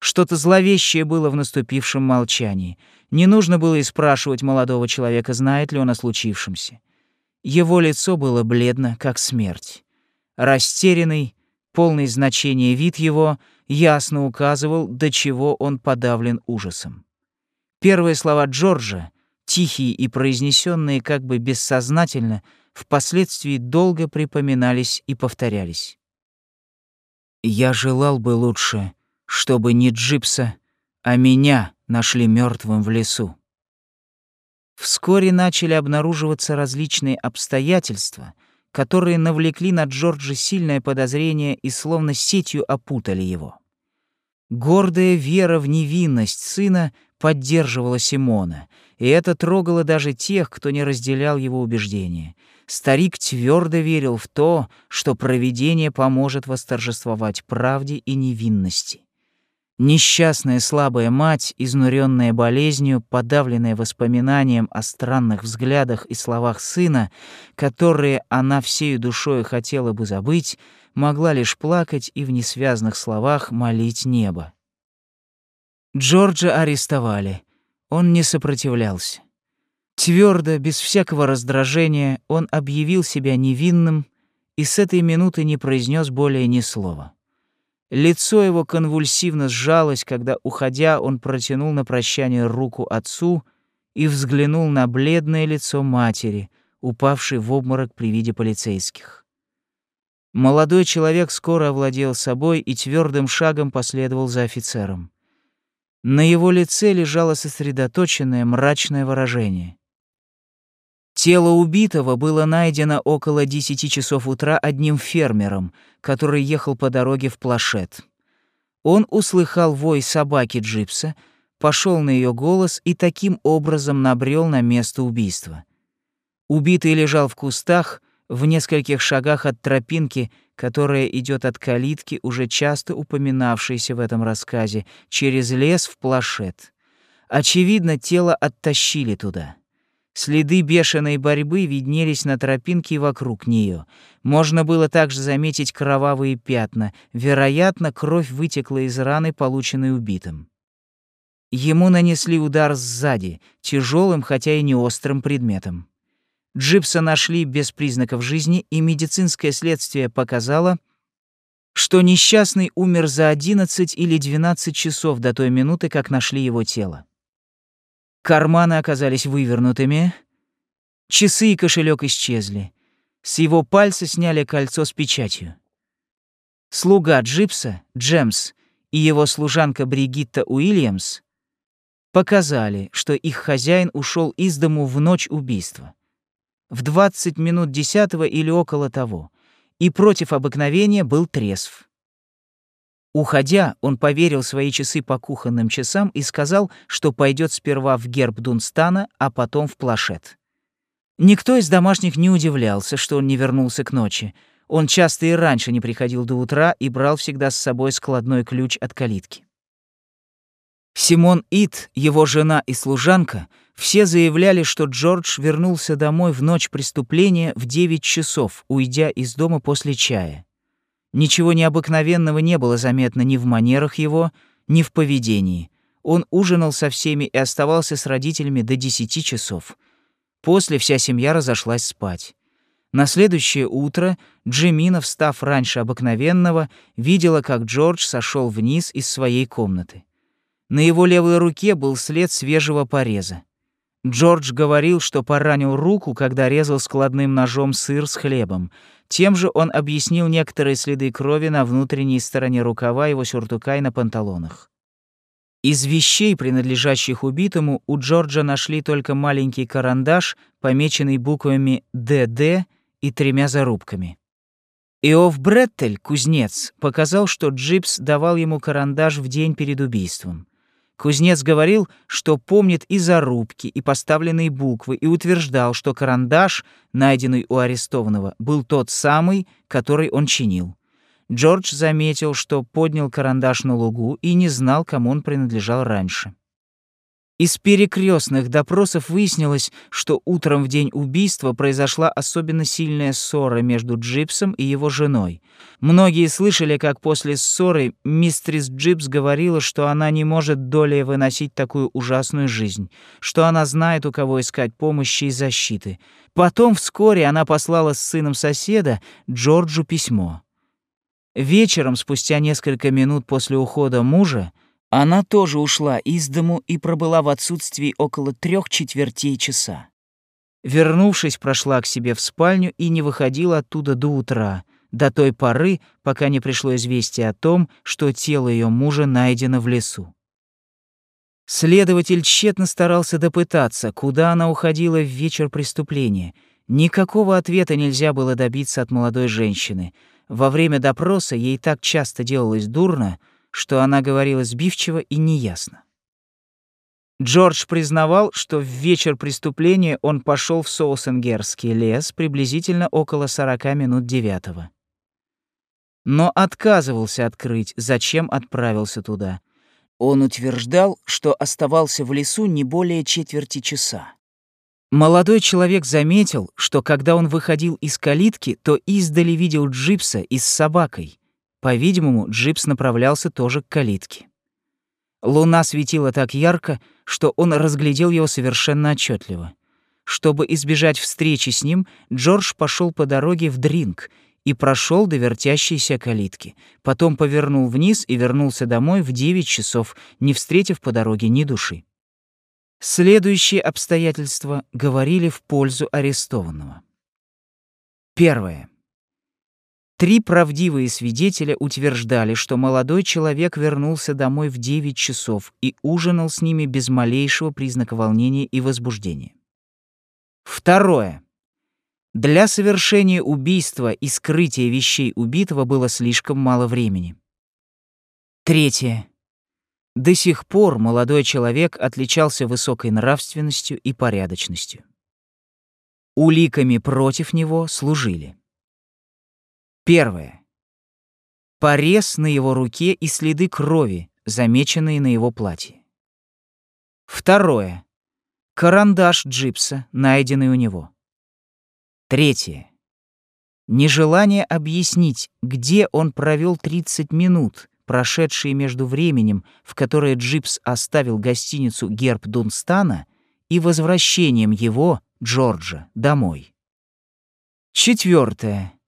S1: Что-то зловещее было в наступившем молчании. Не нужно было и спрашивать молодого человека, знает ли он о случившемся. Его лицо было бледно, как смерть. Растерянный, полный значения вид его ясно указывал, до чего он подавлен ужасом. Первые слова Джорджа, тихие и произнесенные как бы бессознательно, впоследствии долго припоминались и повторялись. «Я желал бы лучше чтобы не Джипса, а меня нашли мертвым в лесу. Вскоре начали обнаруживаться различные обстоятельства, которые навлекли на Джорджа сильное подозрение и словно сетью опутали его. Гордая вера в невинность сына поддерживала Симона, и это трогало даже тех, кто не разделял его убеждения. Старик твердо верил в то, что провидение поможет восторжествовать правде и невинности. Несчастная слабая мать, изнуренная болезнью, подавленная воспоминанием о странных взглядах и словах сына, которые она всею душою хотела бы забыть, могла лишь плакать и в несвязных словах молить небо. Джорджа арестовали. Он не сопротивлялся. Твердо, без всякого раздражения, он объявил себя невинным и с этой минуты не произнес более ни слова. Лицо его конвульсивно сжалось, когда, уходя, он протянул на прощание руку отцу и взглянул на бледное лицо матери, упавшей в обморок при виде полицейских. Молодой человек скоро овладел собой и твердым шагом последовал за офицером. На его лице лежало сосредоточенное мрачное выражение. Тело убитого было найдено около 10 часов утра одним фермером, который ехал по дороге в Плашет. Он услыхал вой собаки Джипса, пошел на ее голос и таким образом набрел на место убийства. Убитый лежал в кустах, в нескольких шагах от тропинки, которая идет от калитки, уже часто упоминавшейся в этом рассказе, через лес в Плашет. Очевидно, тело оттащили туда. Следы бешеной борьбы виднелись на тропинке вокруг нее. Можно было также заметить кровавые пятна. Вероятно, кровь вытекла из раны, полученной убитым. Ему нанесли удар сзади, тяжелым, хотя и не острым предметом. Джипса нашли без признаков жизни, и медицинское следствие показало, что несчастный умер за 11 или 12 часов до той минуты, как нашли его тело. Карманы оказались вывернутыми, часы и кошелек исчезли. С его пальца сняли кольцо с печатью. Слуга Джипса, Джемс, и его служанка Бригитта Уильямс показали, что их хозяин ушел из дому в ночь убийства. В 20 минут десятого или около того, и против обыкновения был трезв. Уходя, он поверил свои часы по кухонным часам и сказал, что пойдет сперва в герб Дунстана, а потом в плашет. Никто из домашних не удивлялся, что он не вернулся к ночи. Он часто и раньше не приходил до утра и брал всегда с собой складной ключ от калитки. Симон Ит, его жена и служанка, все заявляли, что Джордж вернулся домой в ночь преступления в 9 часов, уйдя из дома после чая. Ничего необыкновенного не было заметно ни в манерах его, ни в поведении. Он ужинал со всеми и оставался с родителями до десяти часов. После вся семья разошлась спать. На следующее утро Джимина, встав раньше обыкновенного, видела, как Джордж сошел вниз из своей комнаты. На его левой руке был след свежего пореза. Джордж говорил, что поранил руку, когда резал складным ножом сыр с хлебом. Тем же он объяснил некоторые следы крови на внутренней стороне рукава его сюртука и на панталонах. Из вещей, принадлежащих убитому, у Джорджа нашли только маленький карандаш, помеченный буквами «ДД» и тремя зарубками. Иов Бреттель, кузнец, показал, что Джипс давал ему карандаш в день перед убийством. Кузнец говорил, что помнит и зарубки, и поставленные буквы, и утверждал, что карандаш, найденный у арестованного, был тот самый, который он чинил. Джордж заметил, что поднял карандаш на лугу и не знал, кому он принадлежал раньше. Из перекрестных допросов выяснилось, что утром в день убийства произошла особенно сильная ссора между Джипсом и его женой. Многие слышали, как после ссоры мистрис Джипс говорила, что она не может долее выносить такую ужасную жизнь, что она знает, у кого искать помощи и защиты. Потом вскоре она послала с сыном соседа Джорджу письмо. Вечером, спустя несколько минут после ухода мужа, она тоже ушла из дому и пробыла в отсутствии около трех четвертей часа. Вернувшись, прошла к себе в спальню и не выходила оттуда до утра, до той поры, пока не пришло известие о том, что тело ее мужа найдено в лесу. Следователь тщетно старался допытаться, куда она уходила в вечер преступления. Никакого ответа нельзя было добиться от молодой женщины. Во время допроса ей так часто делалось дурно, что она говорила сбивчиво и неясно. Джордж признавал, что в вечер преступления он пошел в Соусенгерский лес приблизительно около 40 минут девятого. Но отказывался открыть, зачем отправился туда. Он утверждал, что оставался в лесу не более четверти часа. Молодой человек заметил, что когда он выходил из калитки, то издали видел Джипса с собакой. По-видимому, Джипс направлялся тоже к калитке. Луна светила так ярко, что он разглядел его совершенно отчетливо. Чтобы избежать встречи с ним, Джордж пошел по дороге в Дринг и прошел до вертящейся калитки. Потом повернул вниз и вернулся домой в 9 часов, не встретив по дороге ни души. Следующие обстоятельства говорили в пользу арестованного. Первое. Три правдивые свидетеля утверждали, что молодой человек вернулся домой в 9 часов и ужинал с ними без малейшего признака волнения и возбуждения. Второе. Для совершения убийства и скрытия вещей убитого было слишком мало времени. Третье. До сих пор молодой человек отличался высокой нравственностью и порядочностью. Уликами против него служили Первое. Порез на его руке и следы крови, замеченные на его платье. Второе. Карандаш Джипса, найденный у него. Третье. Нежелание объяснить, где он провел 30 минут, прошедшие между временем, в которое Джипс оставил гостиницу «Герб Дунстана», и возвращением его, Джорджа, домой. Четвертое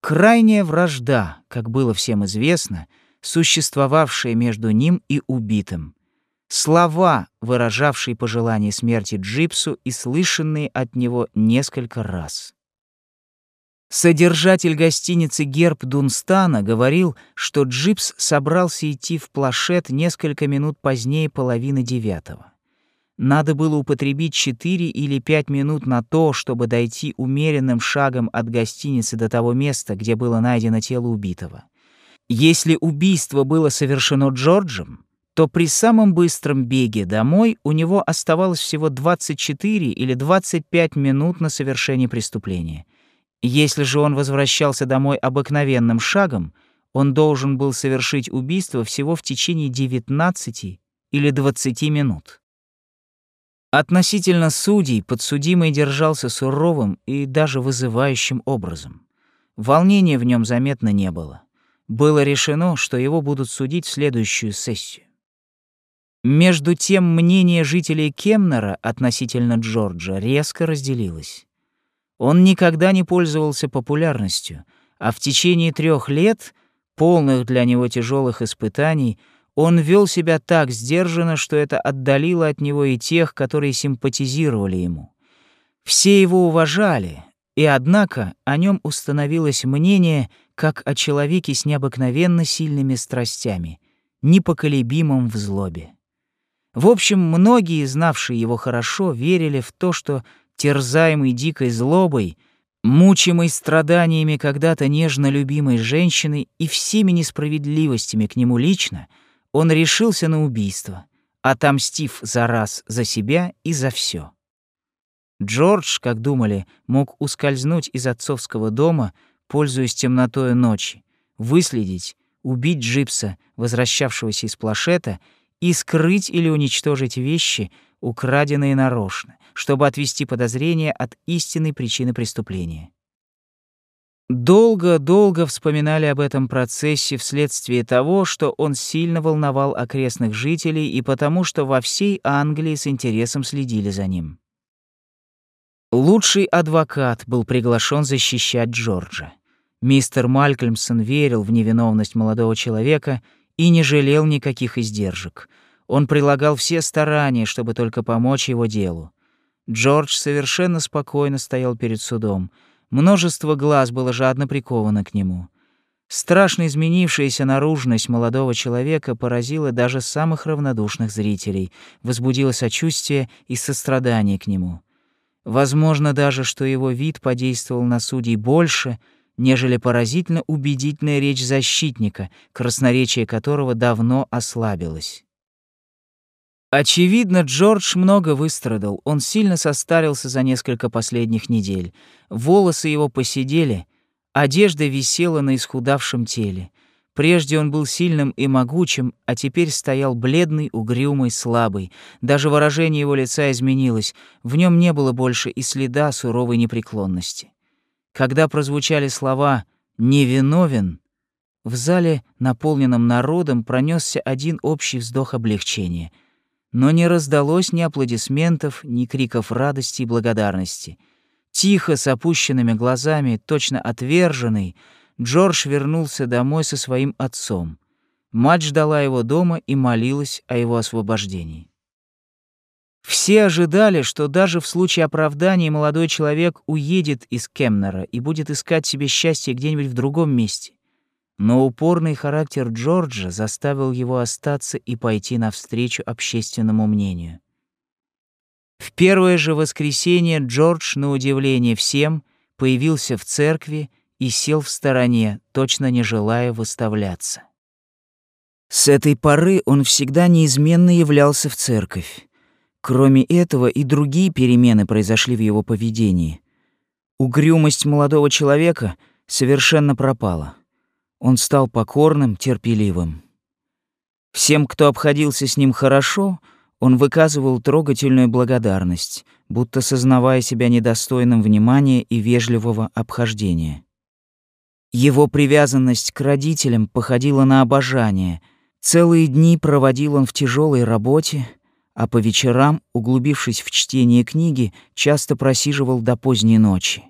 S1: Крайняя вражда, как было всем известно, существовавшая между ним и убитым. Слова, выражавшие пожелание смерти Джипсу и слышанные от него несколько раз. Содержатель гостиницы «Герб Дунстана» говорил, что Джипс собрался идти в Плашет несколько минут позднее половины девятого. Надо было употребить 4 или 5 минут на то, чтобы дойти умеренным шагом от гостиницы до того места, где было найдено тело убитого. Если убийство было совершено Джорджем, то при самом быстром беге домой у него оставалось всего 24 или 25 минут на совершение преступления. Если же он возвращался домой обыкновенным шагом, он должен был совершить убийство всего в течение 19 или 20 минут. Относительно судей подсудимый держался суровым и даже вызывающим образом. Волнения в нем заметно не было. Было решено, что его будут судить в следующую сессию. Между тем мнение жителей Кемнера относительно Джорджа резко разделилось. Он никогда не пользовался популярностью, а в течение трех лет, полных для него тяжелых испытаний, он вел себя так сдержанно, что это отдалило от него и тех, которые симпатизировали ему. Все его уважали, и однако о нем установилось мнение как о человеке с необыкновенно сильными страстями, непоколебимым в злобе. В общем, многие, знавшие его хорошо, верили в то, что терзаемый дикой злобой, мучимый страданиями когда-то нежно любимой женщины и всеми несправедливостями к нему лично — он решился на убийство, отомстив за раз за себя и за все. Джордж, как думали, мог ускользнуть из отцовского дома, пользуясь темнотой ночи, выследить, убить Джипса, возвращавшегося из плашета, и скрыть или уничтожить вещи, украденные нарочно, чтобы отвести подозрения от истинной причины преступления. Долго-долго вспоминали об этом процессе вследствие того, что он сильно волновал окрестных жителей и потому, что во всей Англии с интересом следили за ним. Лучший адвокат был приглашен защищать Джорджа. Мистер Малькольмсон верил в невиновность молодого человека и не жалел никаких издержек. Он прилагал все старания, чтобы только помочь его делу. Джордж совершенно спокойно стоял перед судом. Множество глаз было жадно приковано к нему. Страшно изменившаяся наружность молодого человека поразила даже самых равнодушных зрителей, возбудила сочувствие и сострадание к нему. Возможно даже, что его вид подействовал на судей больше, нежели поразительно убедительная речь защитника, красноречие которого давно ослабилось. Очевидно, Джордж много выстрадал. Он сильно состарился за несколько последних недель. Волосы его посидели, одежда висела на исхудавшем теле. Прежде он был сильным и могучим, а теперь стоял бледный, угрюмый, слабый. Даже выражение его лица изменилось, в нем не было больше и следа суровой непреклонности. Когда прозвучали слова «невиновен», в зале, наполненном народом, пронесся один общий вздох облегчения. Но не раздалось ни аплодисментов, ни криков радости и благодарности. Тихо, с опущенными глазами, точно отверженный, Джордж вернулся домой со своим отцом. Мать ждала его дома и молилась о его освобождении. Все ожидали, что даже в случае оправдания молодой человек уедет из Кемнера и будет искать себе счастье где-нибудь в другом месте. Но упорный характер Джорджа заставил его остаться и пойти навстречу общественному мнению. В первое же воскресенье Джордж, на удивление всем, появился в церкви и сел в стороне, точно не желая выставляться. С этой поры он всегда неизменно являлся в церковь. Кроме этого и другие перемены произошли в его поведении. Угрюмость молодого человека совершенно пропала. Он стал покорным, терпеливым. Всем, кто обходился с ним хорошо, он выказывал трогательную благодарность, будто сознавая себя недостойным внимания и вежливого обхождения. Его привязанность к родителям походила на обожание. Целые дни проводил он в тяжелой работе, а по вечерам, углубившись в чтение книги, часто просиживал до поздней ночи.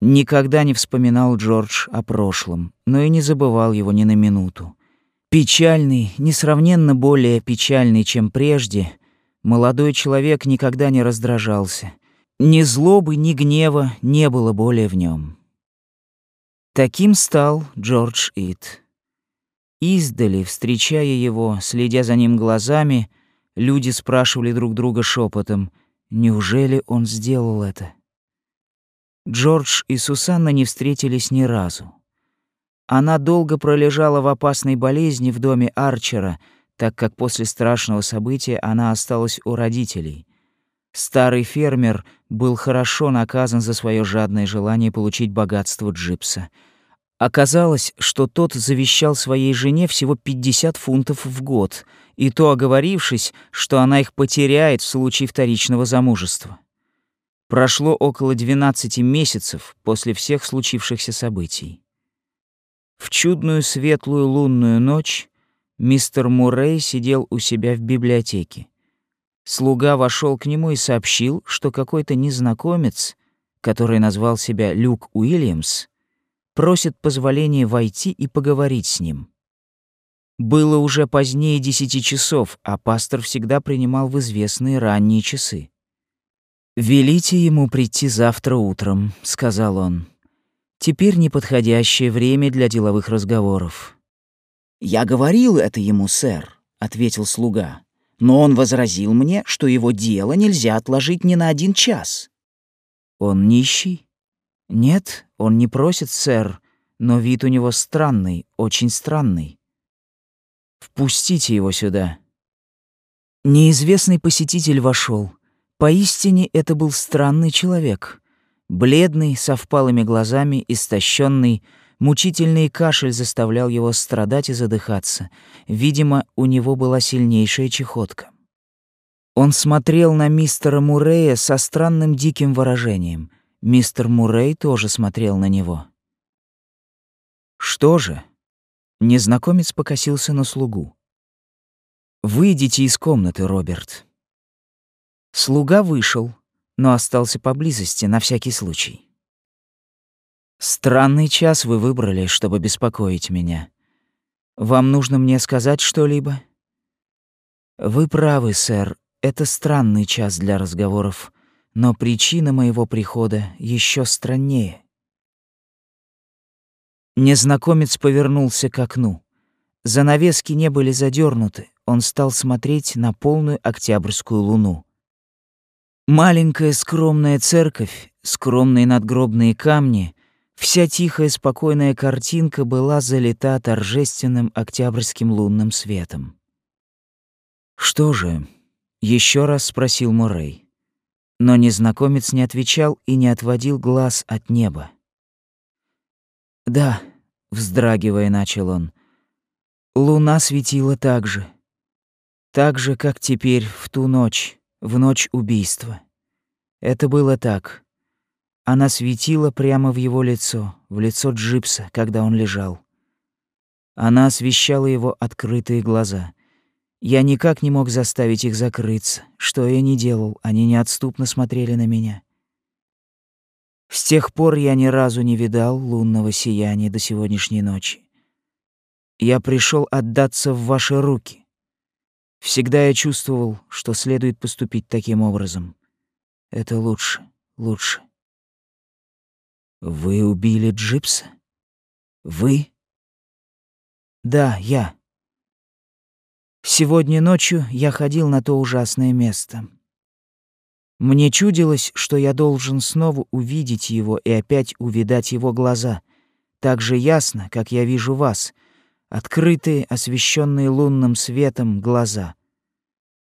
S1: Никогда не вспоминал Джордж о прошлом, но и не забывал его ни на минуту. Печальный, несравненно более печальный, чем прежде, молодой человек никогда не раздражался. Ни злобы, ни гнева не было более в нем. Таким стал Джордж Ит. Издали, встречая его, следя за ним глазами, люди спрашивали друг друга шепотом, неужели он сделал это? Джордж и Сусанна не встретились ни разу. Она долго пролежала в опасной болезни в доме Арчера, так как после страшного события она осталась у родителей. Старый фермер был хорошо наказан за свое жадное желание получить богатство Джипса. Оказалось, что тот завещал своей жене всего 50 фунтов в год, и то оговорившись, что она их потеряет в случае вторичного замужества. Прошло около 12 месяцев после всех случившихся событий. В чудную светлую лунную ночь мистер Муррей сидел у себя в библиотеке. Слуга вошел к нему и сообщил, что какой-то незнакомец, который назвал себя Люк Уильямс, просит позволения войти и поговорить с ним. Было уже позднее десяти часов, а пастор всегда принимал в известные ранние часы. «Велите ему прийти завтра утром», — сказал он. «Теперь неподходящее время для деловых разговоров».
S2: «Я говорил это ему, сэр», — ответил слуга. Но он возразил мне, что его дело нельзя отложить ни на один час.
S1: Он нищий? Нет, он не просит, сэр, но вид у него странный, очень странный. Впустите его сюда. Неизвестный посетитель вошел. Поистине это был странный человек. Бледный, со впалыми глазами, истощенный, мучительный кашель заставлял его страдать и задыхаться. Видимо, у него была сильнейшая чехотка. Он смотрел на мистера Мурея со странным диким выражением. Мистер Мурей тоже смотрел на него. «Что же?» Незнакомец покосился на слугу. «Выйдите из комнаты, Роберт». Слуга вышел, но остался поблизости на всякий случай. «Странный час вы выбрали, чтобы беспокоить меня. Вам нужно мне сказать что-либо?» «Вы правы, сэр, это странный час для разговоров, но причина моего прихода еще страннее». Незнакомец повернулся к окну. Занавески не были задернуты, он стал смотреть на полную октябрьскую луну. Маленькая скромная церковь, скромные надгробные камни, вся тихая спокойная картинка была залита торжественным октябрьским лунным светом. «Что же?» — еще раз спросил Муррей. Но незнакомец не отвечал и не отводил глаз от неба. «Да», — вздрагивая, начал он, — «луна светила так же, так же, как теперь, в ту ночь» в ночь убийства. Это было так. Она светила прямо в его лицо, в лицо Джипса, когда он лежал. Она освещала его открытые глаза. Я никак не мог заставить их закрыться. Что я не делал, они неотступно смотрели на меня. С тех пор я ни разу не видал лунного сияния до сегодняшней ночи. Я пришел отдаться в ваши руки. Всегда я чувствовал, что следует поступить таким образом. Это лучше, лучше. Вы убили Джипса? Вы? Да, я. Сегодня ночью я ходил на то ужасное место. Мне чудилось, что я должен снова увидеть его и опять увидать его глаза, так же ясно, как я вижу вас — открытые, освещенные лунным светом глаза.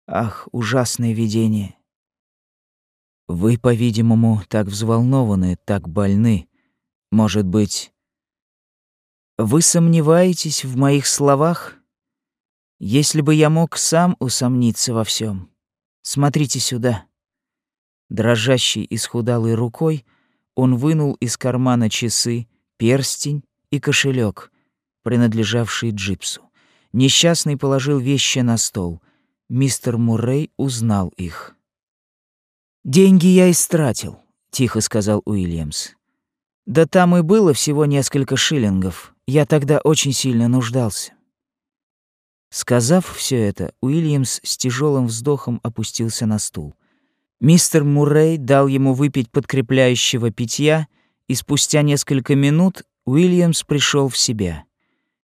S1: Ах, ужасное видение. Вы, по-видимому, так взволнованы, так больны. Может быть, вы сомневаетесь в моих словах? Если бы я мог сам усомниться во всем. Смотрите сюда. Дрожащей и схудалой рукой он вынул из кармана часы, перстень и кошелек, принадлежавший Джипсу. Несчастный положил вещи на стол. Мистер Муррей узнал их. «Деньги я истратил», — тихо сказал Уильямс. «Да там и было всего несколько шиллингов. Я тогда очень сильно нуждался». Сказав все это, Уильямс с тяжелым вздохом опустился на стул. Мистер Муррей дал ему выпить подкрепляющего питья, и спустя несколько минут Уильямс пришел в себя.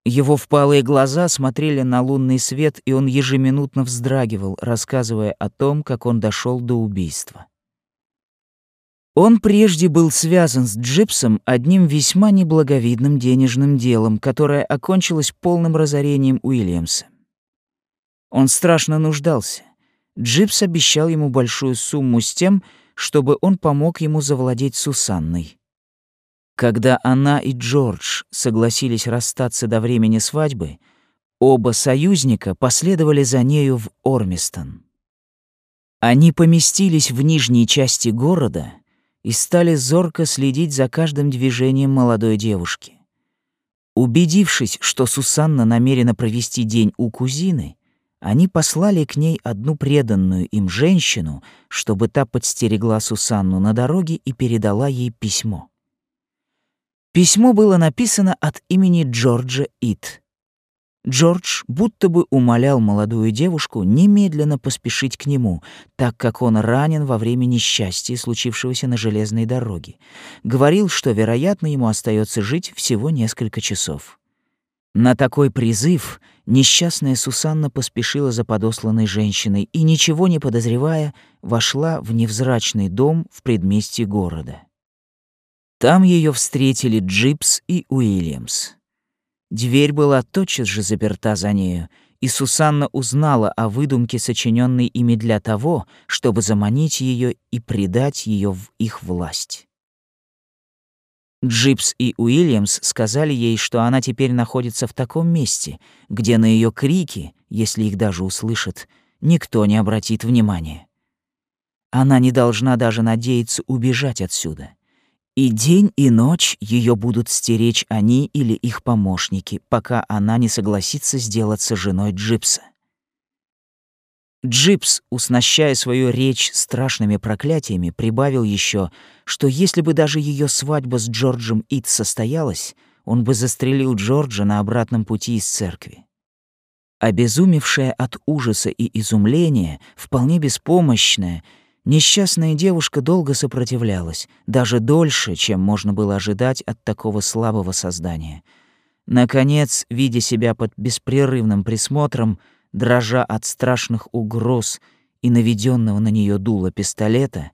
S1: Его впалые глаза смотрели на лунный свет, и он ежеминутно вздрагивал, рассказывая о том, как он дошел до убийства. Он прежде был связан с Джипсом одним весьма неблаговидным денежным делом, которое окончилось полным разорением Уильямса. Он страшно нуждался. Джипс обещал ему большую сумму с тем, чтобы он помог ему завладеть Сусанной. Когда она и Джордж согласились расстаться до времени свадьбы, оба союзника последовали за нею в Ормистон. Они поместились в нижней части города и стали зорко следить за каждым движением молодой девушки. Убедившись, что Сусанна намерена провести день у кузины, они послали к ней одну преданную им женщину, чтобы та подстерегла Сусанну на дороге и передала ей письмо. Письмо было написано от имени Джорджа Ит. Джордж будто бы умолял молодую девушку немедленно поспешить к нему, так как он ранен во время несчастья, случившегося на железной дороге. Говорил, что, вероятно, ему остается жить всего несколько часов. На такой призыв несчастная Сусанна поспешила за подосланной женщиной и, ничего не подозревая, вошла в невзрачный дом в предместье города. Там ее встретили Джипс и Уильямс. Дверь была тотчас же заперта за нею, и Сусанна узнала о выдумке, сочиненной ими для того, чтобы заманить ее и предать ее в их власть. Джипс и Уильямс сказали ей, что она теперь находится в таком месте, где на ее крики, если их даже услышат, никто не обратит внимания. Она не должна даже надеяться убежать отсюда. И день, и ночь ее будут стеречь они или их помощники, пока она не согласится сделаться женой Джипса. Джипс, уснащая свою речь страшными проклятиями, прибавил еще, что если бы даже ее свадьба с Джорджем Ит состоялась, он бы застрелил Джорджа на обратном пути из церкви. Обезумевшая от ужаса и изумления, вполне беспомощная, Несчастная девушка долго сопротивлялась, даже дольше, чем можно было ожидать от такого слабого создания. Наконец, видя себя под беспрерывным присмотром, дрожа от страшных угроз и наведенного на нее дула пистолета,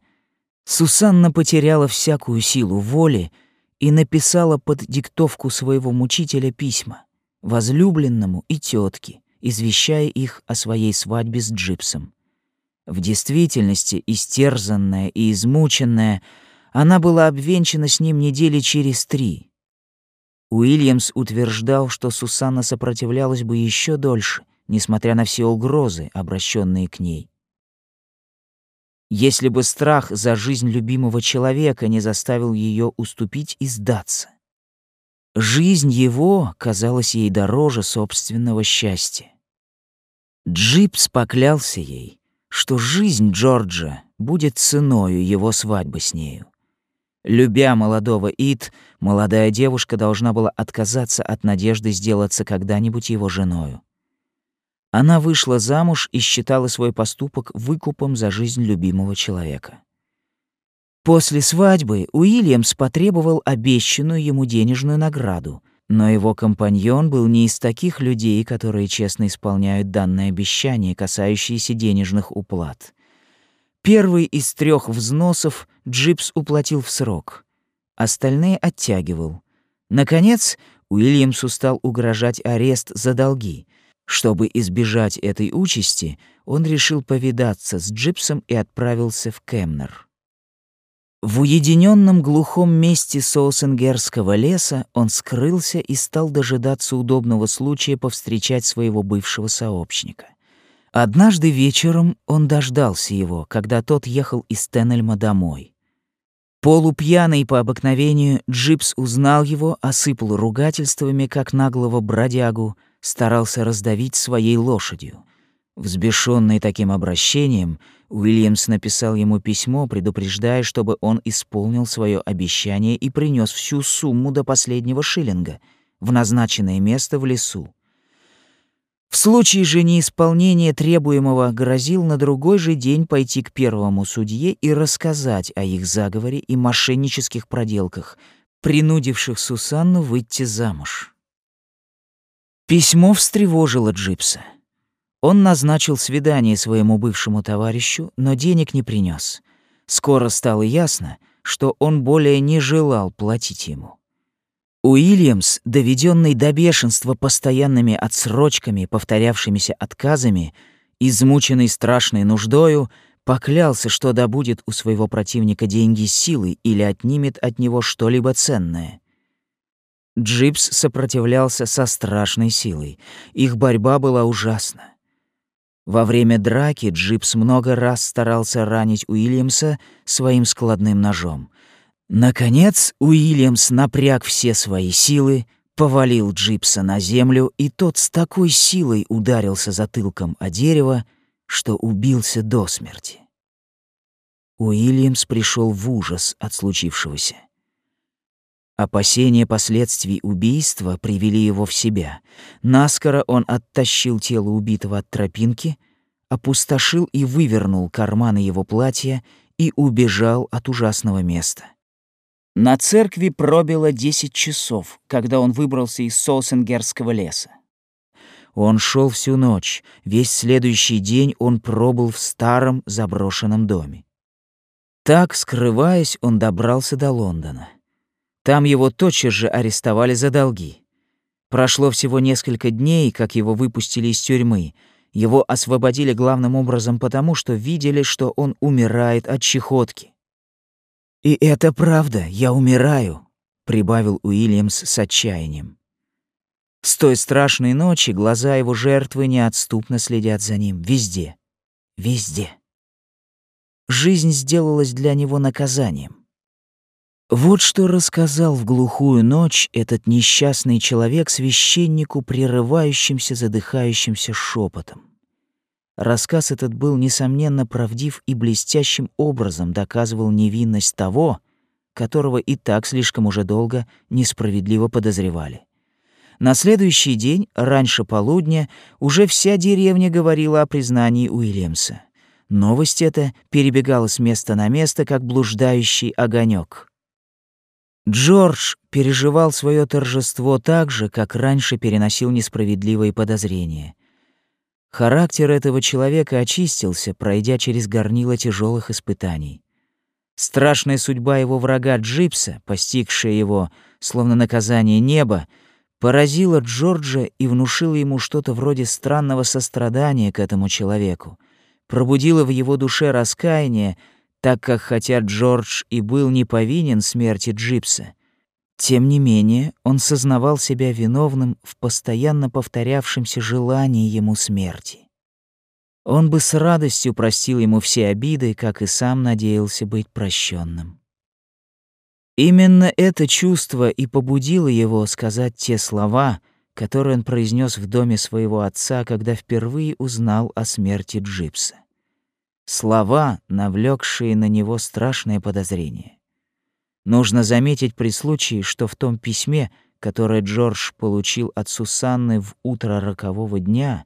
S1: Сусанна потеряла всякую силу воли и написала под диктовку своего мучителя письма возлюбленному и тетке, извещая их о своей свадьбе с Джипсом. В действительности, истерзанная и измученная, она была обвенчана с ним недели через три. Уильямс утверждал, что Сусанна сопротивлялась бы еще дольше, несмотря на все угрозы, обращенные к ней. Если бы страх за жизнь любимого человека не заставил ее уступить и сдаться. Жизнь его казалась ей дороже собственного счастья. Джипс поклялся ей, что жизнь Джорджа будет ценою его свадьбы с нею. Любя молодого Ит, молодая девушка должна была отказаться от надежды сделаться когда-нибудь его женою. Она вышла замуж и считала свой поступок выкупом за жизнь любимого человека. После свадьбы Уильямс потребовал обещанную ему денежную награду — но его компаньон был не из таких людей, которые честно исполняют данное обещание, касающееся денежных уплат. Первый из трех взносов Джипс уплатил в срок, остальные оттягивал. Наконец, Уильямсу стал угрожать арест за долги. Чтобы избежать этой участи, он решил повидаться с Джипсом и отправился в Кемнер. В уединенном глухом месте Соусенгерского леса он скрылся и стал дожидаться удобного случая повстречать своего бывшего сообщника. Однажды вечером он дождался его, когда тот ехал из Теннельма домой. Полупьяный по обыкновению, Джипс узнал его, осыпал ругательствами, как наглого бродягу, старался раздавить своей лошадью. Взбешенный таким обращением, Уильямс написал ему письмо, предупреждая, чтобы он исполнил свое обещание и принес всю сумму до последнего шиллинга в назначенное место в лесу. В случае же неисполнения требуемого грозил на другой же день пойти к первому судье и рассказать о их заговоре и мошеннических проделках, принудивших Сусанну выйти замуж. Письмо встревожило Джипса. Он назначил свидание своему бывшему товарищу, но денег не принес. Скоро стало ясно, что он более не желал платить ему. Уильямс, доведенный до бешенства постоянными отсрочками, повторявшимися отказами, измученный страшной нуждою, поклялся, что добудет у своего противника деньги силой или отнимет от него что-либо ценное. Джипс сопротивлялся со страшной силой. Их борьба была ужасна. Во время драки Джипс много раз старался ранить Уильямса своим складным ножом. Наконец, Уильямс напряг все свои силы, повалил Джипса на землю, и тот с такой силой ударился затылком о дерево, что убился до смерти. Уильямс пришел в ужас от случившегося. Опасения последствий убийства привели его в себя. Наскоро он оттащил тело убитого от тропинки, опустошил и вывернул карманы его платья и убежал от ужасного места. На церкви пробило десять часов, когда он выбрался из Солсенгерского леса. Он шел всю ночь, весь следующий день он пробыл в старом заброшенном доме. Так, скрываясь, он добрался до Лондона. Там его тотчас же арестовали за долги. Прошло всего несколько дней, как его выпустили из тюрьмы. Его освободили главным образом потому, что видели, что он умирает от чехотки. «И это правда, я умираю», — прибавил Уильямс с отчаянием. С той страшной ночи глаза его жертвы неотступно следят за ним. Везде. Везде. Жизнь сделалась для него наказанием. Вот что рассказал в глухую ночь этот несчастный человек священнику, прерывающимся, задыхающимся шепотом. Рассказ этот был, несомненно, правдив и блестящим образом доказывал невинность того, которого и так слишком уже долго несправедливо подозревали. На следующий день, раньше полудня, уже вся деревня говорила о признании Уильямса. Новость эта перебегала с места на место, как блуждающий огонек. Джордж переживал свое торжество так же, как раньше переносил несправедливые подозрения. Характер этого человека очистился, пройдя через горнило тяжелых испытаний. Страшная судьба его врага Джипса, постигшая его, словно наказание неба, поразила Джорджа и внушила ему что-то вроде странного сострадания к этому человеку, пробудила в его душе раскаяние, так как хотя Джордж и был не повинен смерти Джипса, тем не менее он сознавал себя виновным в постоянно повторявшемся желании ему смерти. Он бы с радостью простил ему все обиды, как и сам надеялся быть прощенным. Именно это чувство и побудило его сказать те слова, которые он произнес в доме своего отца, когда впервые узнал о смерти Джипса. Слова, навлекшие на него страшное подозрение. Нужно заметить при случае, что в том письме, которое Джордж получил от Сусанны в утро рокового дня,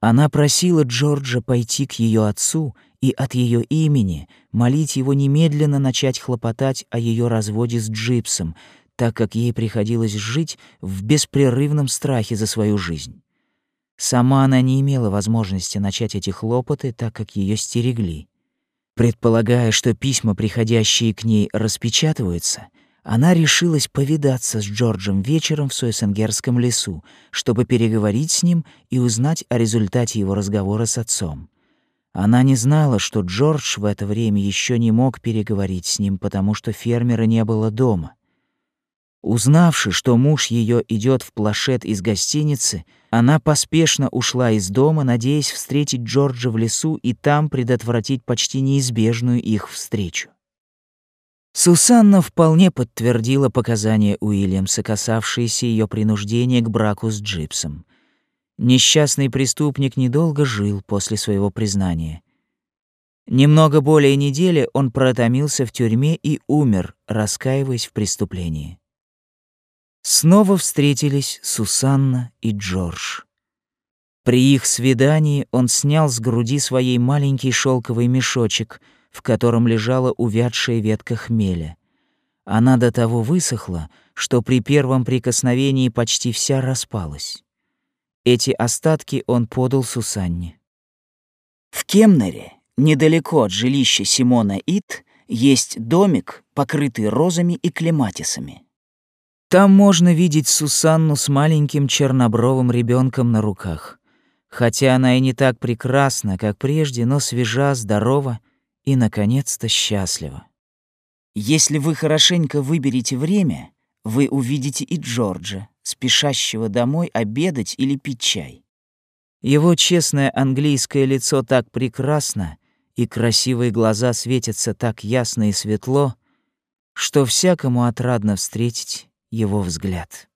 S1: она просила Джорджа пойти к ее отцу и от ее имени молить его немедленно начать хлопотать о ее разводе с Джипсом, так как ей приходилось жить в беспрерывном страхе за свою жизнь. Сама она не имела возможности начать эти хлопоты, так как ее стерегли. Предполагая, что письма, приходящие к ней, распечатываются, она решилась повидаться с Джорджем вечером в Сойсенгерском лесу, чтобы переговорить с ним и узнать о результате его разговора с отцом. Она не знала, что Джордж в это время еще не мог переговорить с ним, потому что фермера не было дома. Узнавши, что муж ее идет в плашет из гостиницы, она поспешно ушла из дома, надеясь встретить Джорджа в лесу и там предотвратить почти неизбежную их встречу. Сусанна вполне подтвердила показания Уильямса, касавшиеся ее принуждения к браку с Джипсом. Несчастный преступник недолго жил после своего признания. Немного более недели он протомился в тюрьме и умер, раскаиваясь в преступлении. Снова встретились Сусанна и Джордж. При их свидании он снял с груди своей маленький шелковый мешочек, в котором лежала увядшая ветка хмеля. Она до того высохла, что при первом прикосновении почти вся распалась. Эти остатки он подал Сусанне. В Кемнере, недалеко от жилища Симона Ит, есть домик, покрытый розами и клематисами. Там можно видеть Сусанну с маленьким чернобровым ребенком на руках. Хотя она и не так прекрасна, как прежде, но свежа, здорова и, наконец-то, счастлива. Если вы хорошенько выберете время, вы увидите и Джорджа, спешащего домой обедать или пить чай. Его честное английское лицо так прекрасно, и красивые глаза светятся так ясно и светло, что всякому отрадно встретить его взгляд.